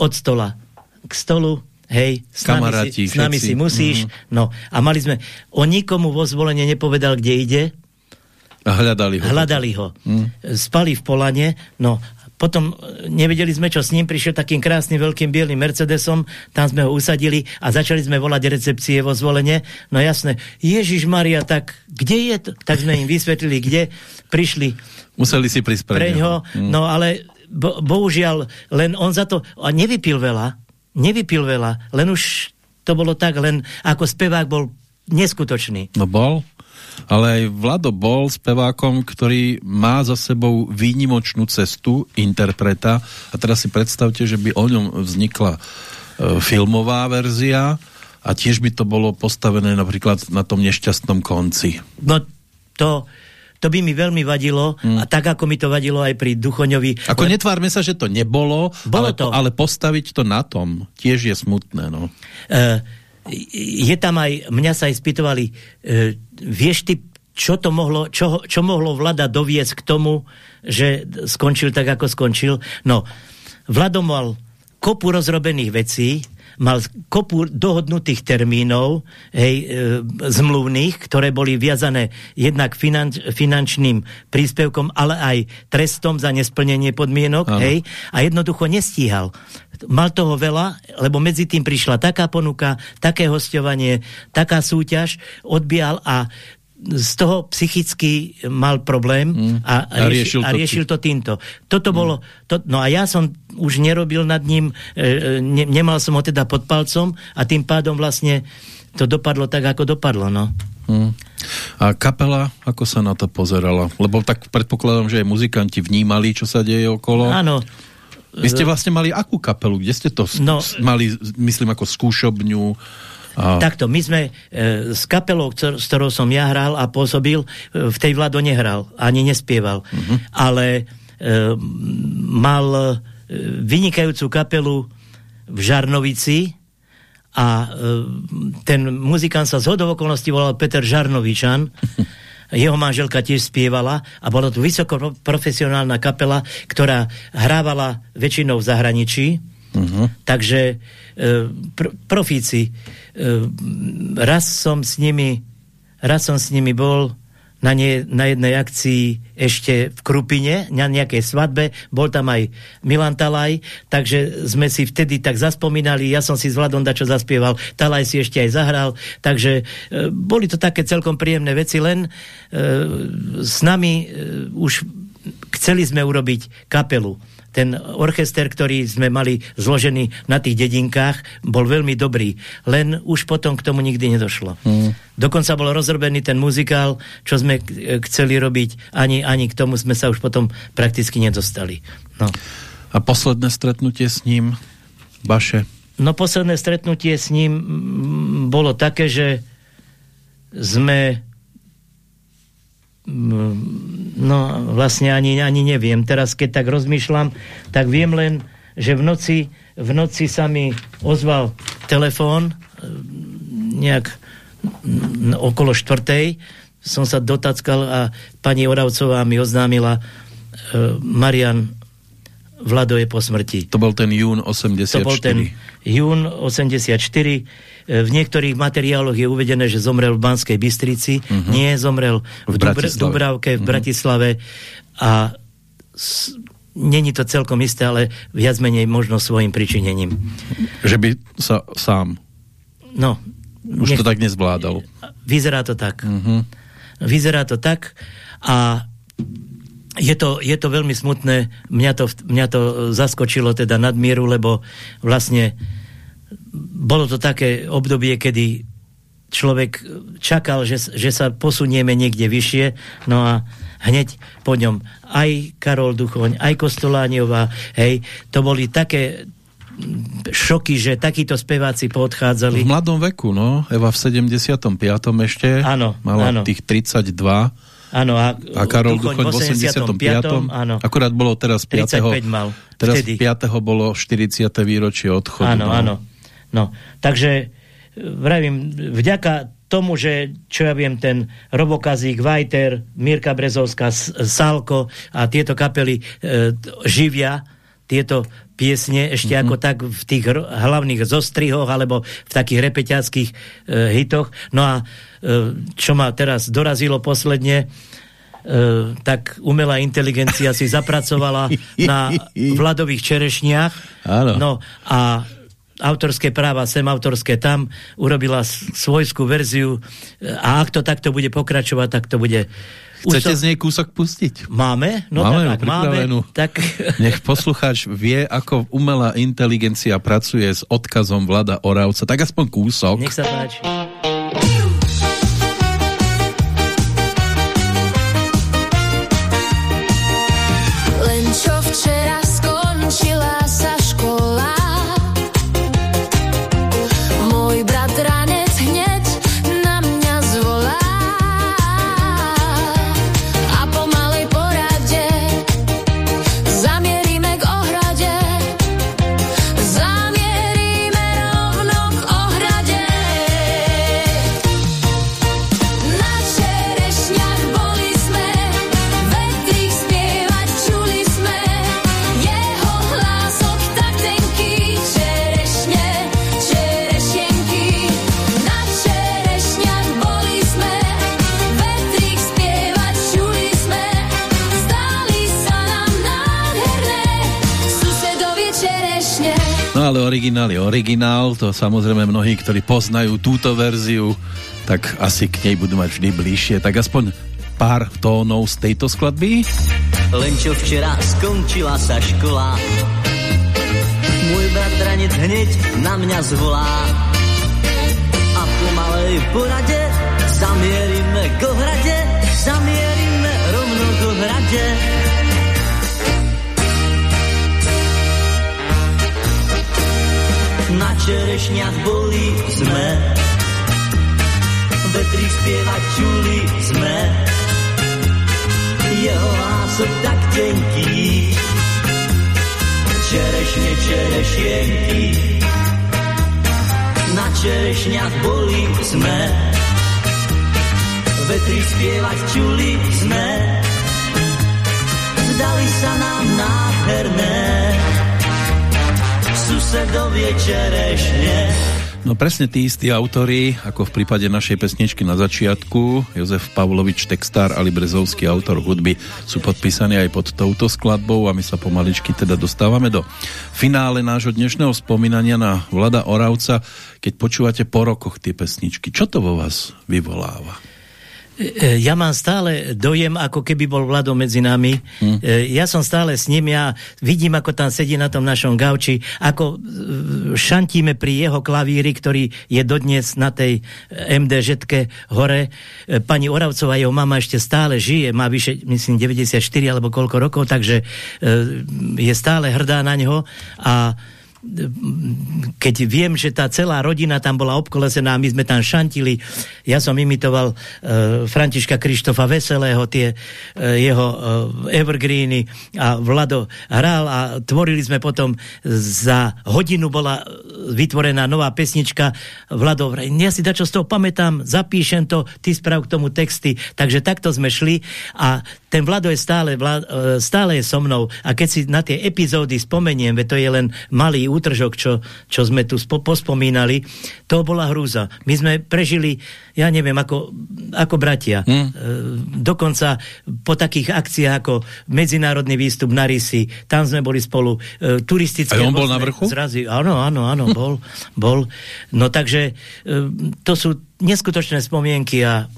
Speaker 2: od stola k stolu, hej, s nami, si, s nami si musíš, mm -hmm. no a mali sme, o nikomu vo zvolenie nepovedal, kde ide,
Speaker 1: A hľadali ho.
Speaker 2: Hľadali ho. Hmm. Spali v Polane, no potom e, nevedeli sme, čo s ním, prišiel takým krásnym veľkým bielým Mercedesom, tam sme ho usadili a začali sme volať recepcie vo zvolenie. No jasné, Ježiš Maria, tak kde je to? Tak sme im vysvetlili, kde prišli.
Speaker 1: Museli si prísť
Speaker 2: pre. Mm. No ale bo, bohužiaľ, len on za to, a nevypil veľa, nevypil veľa, len už to bolo tak, len ako spevák bol neskutočný.
Speaker 1: No bol? Ale aj Vlado bol spevákom, ktorý má za sebou výnimočnú cestu interpreta a teraz si predstavte, že by o ňom vznikla e, filmová verzia a tiež by to bolo postavené napríklad na tom nešťastnom konci.
Speaker 2: No to, to by mi veľmi vadilo hmm. a tak ako mi to vadilo aj pri Duchoňovi.
Speaker 1: Ako le... netvárme sa, že to nebolo,
Speaker 2: bolo
Speaker 1: ale,
Speaker 2: to.
Speaker 1: ale postaviť to na tom tiež je smutné. No.
Speaker 2: Uh, je tam aj, mňa sa aj spýtovali, e, vieš ty, čo to mohlo, čo, čo mohlo Vlada doviesť k tomu, že skončil tak, ako skončil? No, Vlado mal kopu rozrobených vecí, mal kopu dohodnutých termínov, hej, e, zmluvných, ktoré boli viazané jednak finanč, finančným príspevkom, ale aj trestom za nesplnenie podmienok, hej, a jednoducho nestíhal. Mal toho veľa, lebo medzi tým prišla taká ponuka, také hostovanie, taká súťaž, odbial a z toho psychicky mal problém mm. a, a, riešil, a riešil to týmto. Toto mm. bolo, to, no a ja som už nerobil nad ním, e, e, ne, nemal som ho teda pod palcom a tým pádom vlastne to dopadlo tak, ako dopadlo, no. Mm.
Speaker 1: A kapela, ako sa na to pozerala? Lebo tak predpokladám, že aj muzikanti vnímali, čo sa deje okolo.
Speaker 2: Áno,
Speaker 1: vy ste vlastne mali akú kapelu? Kde ste to no, mali, myslím, ako skúšobňu?
Speaker 2: A... Takto, my sme e, s kapelou, s ktorou som ja hral a pôsobil, e, v tej Vlado nehral, ani nespieval. Uh mhm. -huh. Ale e, mal e, vynikajúcu kapelu v Žarnovici a e, ten muzikant sa z hodov okolností volal Peter Žarnovičan jeho manželka tiež spievala a bola to vysoko profesionálna kapela, ktorá hrávala väčšinou v zahraničí, uh mhm. -huh. takže e, pr profíci, e, raz som s nimi raz som s nimi bol na, nie, na jednej akcii ešte v Krupine, na nejakej svadbe, bol tam aj Milan Talaj, takže sme si vtedy tak zaspomínali, ja som si s Vladom dačo zaspieval, Talaj si ešte aj zahral, takže e, boli to také celkom príjemné veci, len e, s nami e, už chceli sme urobiť kapelu ten orchester, ktorý sme mali zložený na tých dedinkách, bol veľmi dobrý. Len už potom k tomu nikdy nedošlo. Mm. Dokonca bol rozrobený ten muzikál, čo sme chceli robiť, ani, ani k tomu sme sa už potom prakticky nedostali. No.
Speaker 1: A posledné stretnutie s ním, vaše?
Speaker 2: No posledné stretnutie s ním bolo také, že sme no vlastne ani, ani neviem. Teraz keď tak rozmýšľam, tak viem len, že v noci, v noci sa mi ozval telefón nejak okolo štvrtej som sa dotackal a pani Oravcová mi oznámila uh, Marian Vlado je po smrti.
Speaker 1: To bol ten jún 84.
Speaker 2: To bol ten jún 84 v niektorých materiáloch je uvedené, že zomrel v Banskej Bystrici, uh mhm. -huh. nie zomrel v, v Bratislave. Dubravke, v uh mhm. -huh. Bratislave a s, není to celkom isté, ale viac menej možno svojim pričinením.
Speaker 1: Že by sa sám
Speaker 2: no,
Speaker 1: už nech... to tak nezvládal.
Speaker 2: Vyzerá to tak. Uh mhm. -huh. Vyzerá to tak a je to, je to veľmi smutné. Mňa to, mňa to zaskočilo teda nadmieru, lebo vlastne bolo to také obdobie, kedy človek čakal, že, že sa posunieme niekde vyššie, no a hneď po ňom aj Karol Duchoň, aj Kostolániová, hej, to boli také šoky, že takíto speváci poodchádzali.
Speaker 1: V mladom veku, no, Eva v 75. ešte,
Speaker 2: áno,
Speaker 1: mala
Speaker 2: áno.
Speaker 1: tých 32,
Speaker 2: Áno, a,
Speaker 1: a Karol Duchoň v 85. 85.
Speaker 2: Áno.
Speaker 1: Akurát bolo teraz 5.
Speaker 2: 35 mal.
Speaker 1: Teraz vtedy. 5. bolo 40. výročie odchodu.
Speaker 2: Áno, no. áno. No, takže vravím, vďaka tomu, že čo ja viem, ten Robokazík, Vajter, Mirka Brezovská, Salko a tieto kapely e, živia tieto piesne ešte mm -hmm. ako tak v tých hlavných zostrihoch alebo v takých repeťackých e, hitoch. No a e, čo ma teraz dorazilo posledne, E, tak umelá inteligencia si zapracovala na vladových čerešniach.
Speaker 1: Áno.
Speaker 2: No a autorské práva, sem autorské tam, urobila svojskú verziu a ak to takto bude pokračovať, tak to bude
Speaker 1: Chcete z nej kúsok pustiť?
Speaker 2: Máme? No
Speaker 1: máme,
Speaker 2: tak, máme, tak...
Speaker 1: Nech poslucháč vie, ako umelá inteligencia pracuje s odkazom Vlada Oravca. Tak aspoň kúsok.
Speaker 2: Nech sa páči.
Speaker 1: Ale originál je originál, to samozrejme mnohí, ktorí poznajú túto verziu, tak asi k nej budú mať vždy bližšie. Tak aspoň pár tónov z tejto skladby.
Speaker 5: Len čo včera skončila sa škola, môj bratranec hneď na mňa zvolá. A po malej porade zamierime na čerešňach boli sme. Vetri spievať čuli sme. Jeho lások tak tenký, čerešne čerešienky. Na čerešňach boli sme. Vetri spievať čuli sme. Zdali sa nám nádherné susedovie čerešne.
Speaker 1: No presne tí istí autori, ako v prípade našej pesničky na začiatku, Jozef Pavlovič, textár Ali Brezovský, autor hudby, sú podpísaní aj pod touto skladbou a my sa pomaličky teda dostávame do finále nášho dnešného spomínania na Vlada Oravca. Keď počúvate po rokoch tie pesničky, čo to vo vás vyvoláva?
Speaker 2: E, ja mám stále dojem, ako keby bol Vlado medzi nami. Hmm. Ja som stále s ním, ja vidím, ako tam sedí na tom našom gauči, ako e, šantíme pri jeho klavíri, ktorý je dodnes na tej MDŽ hore. Pani Oravcová, jeho mama ešte stále žije, má vyše, myslím, 94 alebo koľko rokov, takže je stále hrdá na ňo a keď viem, že tá celá rodina tam bola obkolesená, my sme tam šantili, ja som imitoval uh, Františka Krištofa Veselého, tie uh, jeho uh, evergreeny a Vlado hral a tvorili sme potom za hodinu bola vytvorená nová pesnička Vlado, ja si dačo z toho pamätám, zapíšem to, ty sprav k tomu texty, takže takto sme šli a ten Vlado je stále, Vlad, stále je so mnou. A keď si na tie epizódy spomeniem, to je len malý útržok, čo, čo sme tu spo, pospomínali, to bola hrúza. My sme prežili, ja neviem, ako, ako bratia. E, dokonca po takých akciách ako medzinárodný výstup na Rysy, tam sme boli spolu, e, turistické...
Speaker 1: A on bol na vrchu?
Speaker 2: Zrazy, áno, áno, áno, bol, bol. No takže e, to sú neskutočné spomienky a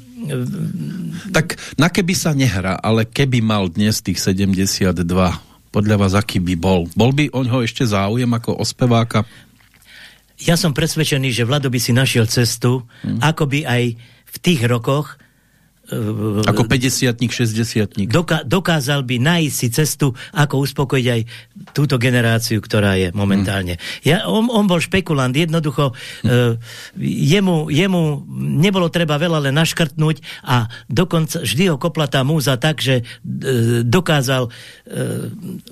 Speaker 1: tak na keby sa nehrá, ale keby mal dnes tých 72 podľa vás aký by bol? Bol by o ňo ešte záujem ako o speváka?
Speaker 2: Ja som presvedčený, že Vlado by si našiel cestu, hmm. ako by aj v tých rokoch
Speaker 1: ako 50 60
Speaker 2: doka dokázal by nájsť si cestu, ako uspokojiť aj túto generáciu, ktorá je momentálne. Hmm. Ja, on, on bol špekulant, jednoducho hmm. uh, jemu, jemu nebolo treba veľa len naškrtnúť a dokonca vždy ho kopla tá múza tak, že uh, dokázal uh,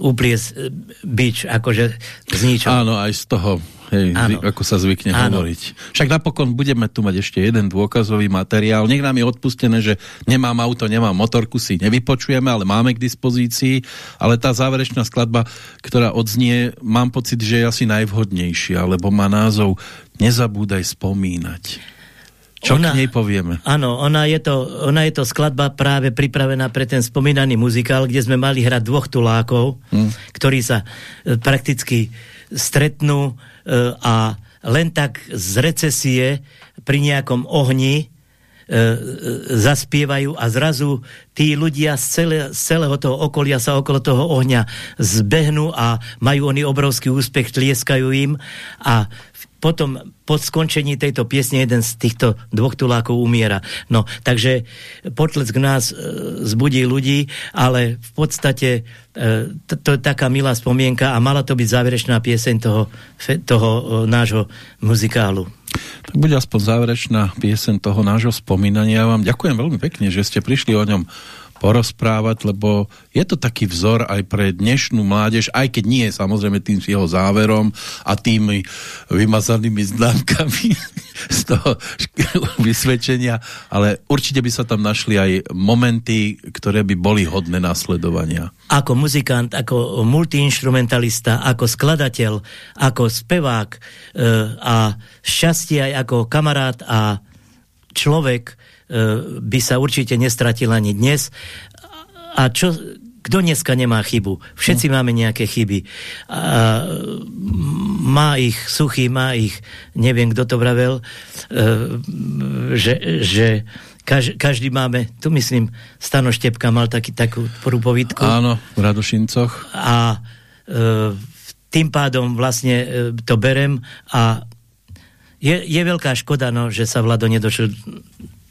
Speaker 2: upliesť uh, bič, akože z ničoho.
Speaker 1: Áno, aj z toho hej, ako sa zvykne Áno. hovoriť. Však napokon budeme tu mať ešte jeden dôkazový materiál. Nech nám je odpustené, že nemám auto, nemám motorku, si nevypočujeme, ale máme k dispozícii. Ale tá záverečná skladba, ktorá odznie, mám pocit, že je asi najvhodnejšia, lebo má názov Nezabúdaj spomínať. Čo ona, k nej povieme?
Speaker 2: Áno, ona je, to, ona je to skladba práve pripravená pre ten spomínaný muzikál, kde sme mali hrať dvoch tulákov, hmm. ktorí sa e, prakticky stretnú e, a len tak z recesie pri nejakom ohni E, e, zaspievajú a zrazu tí ľudia z, celé, z celého toho okolia sa okolo toho ohňa zbehnú a majú oni obrovský úspech, tlieskajú im a potom po skončení tejto piesne jeden z týchto dvoch tulákov umiera. No, takže potlesk nás e, zbudí ľudí, ale v podstate e, to, je taká milá spomienka a mala to byť záverečná pieseň toho, toho e, nášho muzikálu.
Speaker 1: Tak bude aspoň záverečná piesen toho nášho spomínania. Ja vám ďakujem veľmi pekne, že ste prišli o ňom porozprávať, lebo je to taký vzor aj pre dnešnú mládež, aj keď nie samozrejme tým jeho záverom a tými vymazanými známkami z toho vysvedčenia, ale určite by sa tam našli aj momenty, ktoré by boli hodné nasledovania.
Speaker 2: Ako muzikant, ako multiinstrumentalista, ako skladateľ, ako spevák e, a šťastie aj ako kamarát a človek, by sa určite nestratil ani dnes. A čo, kto dneska nemá chybu? Všetci no. máme nejaké chyby. A, má ich suchý, má ich, neviem, kto to vravel, e, že, že kaž, každý máme, tu myslím, Stano Štepka mal taký, takú prúpovitku.
Speaker 1: Áno, v Radošincoch.
Speaker 2: A e, tým pádom vlastne e, to berem a je, je veľká škoda, no, že sa Vlado nedošel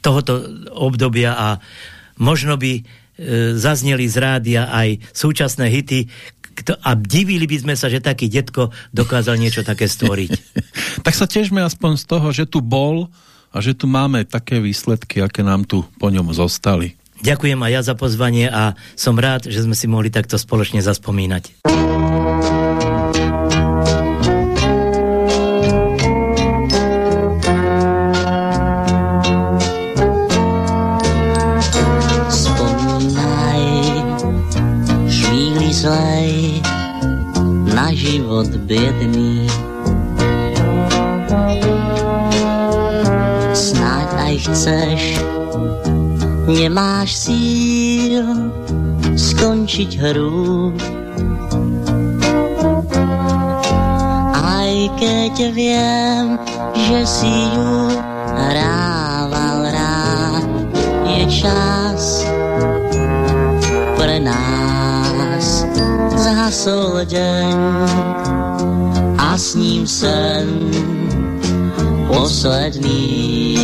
Speaker 2: tohoto obdobia a možno by e, zazneli z rádia aj súčasné hity a divili by sme sa, že taký detko dokázal niečo také stvoriť.
Speaker 1: tak sa tiežme aspoň z toho, že tu bol a že tu máme také výsledky, aké nám tu po ňom zostali.
Speaker 2: Ďakujem aj ja za pozvanie a som rád, že sme si mohli takto spoločne zaspomínať.
Speaker 5: Život biedný. Snáď aj chceš, nemáš síl skončiť hru. Aj keď viem, že si ju hrával rád, je čas zhasol deň a s ním sen posledný.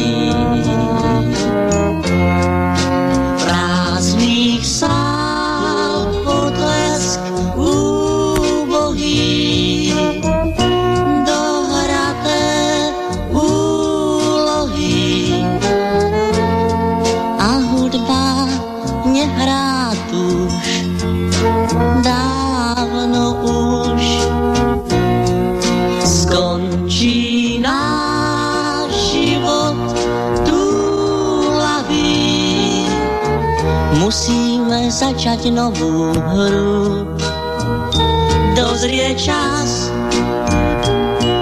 Speaker 5: Začať novú hru. Dozrie čas,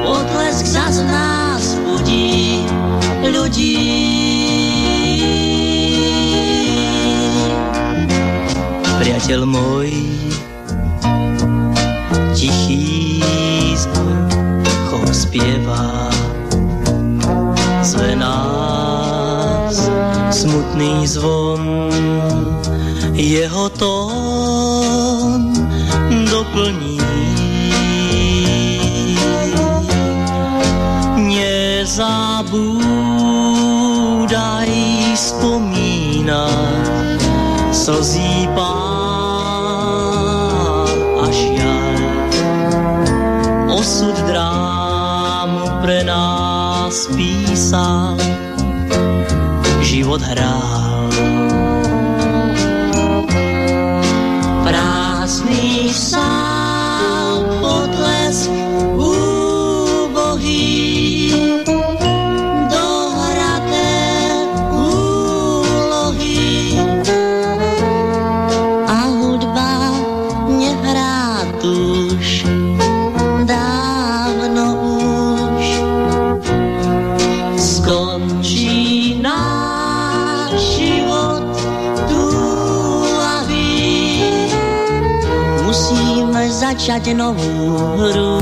Speaker 5: potlesk zas nás budí ľudí.
Speaker 2: Priateľ môj, tichý zbor chor spieva. Zve nás smutný zvon, jeho tón doplní. Nezabúdaj spomínať slzí pán a šial. Osud drámu pre nás písal, život hrál.
Speaker 5: Začať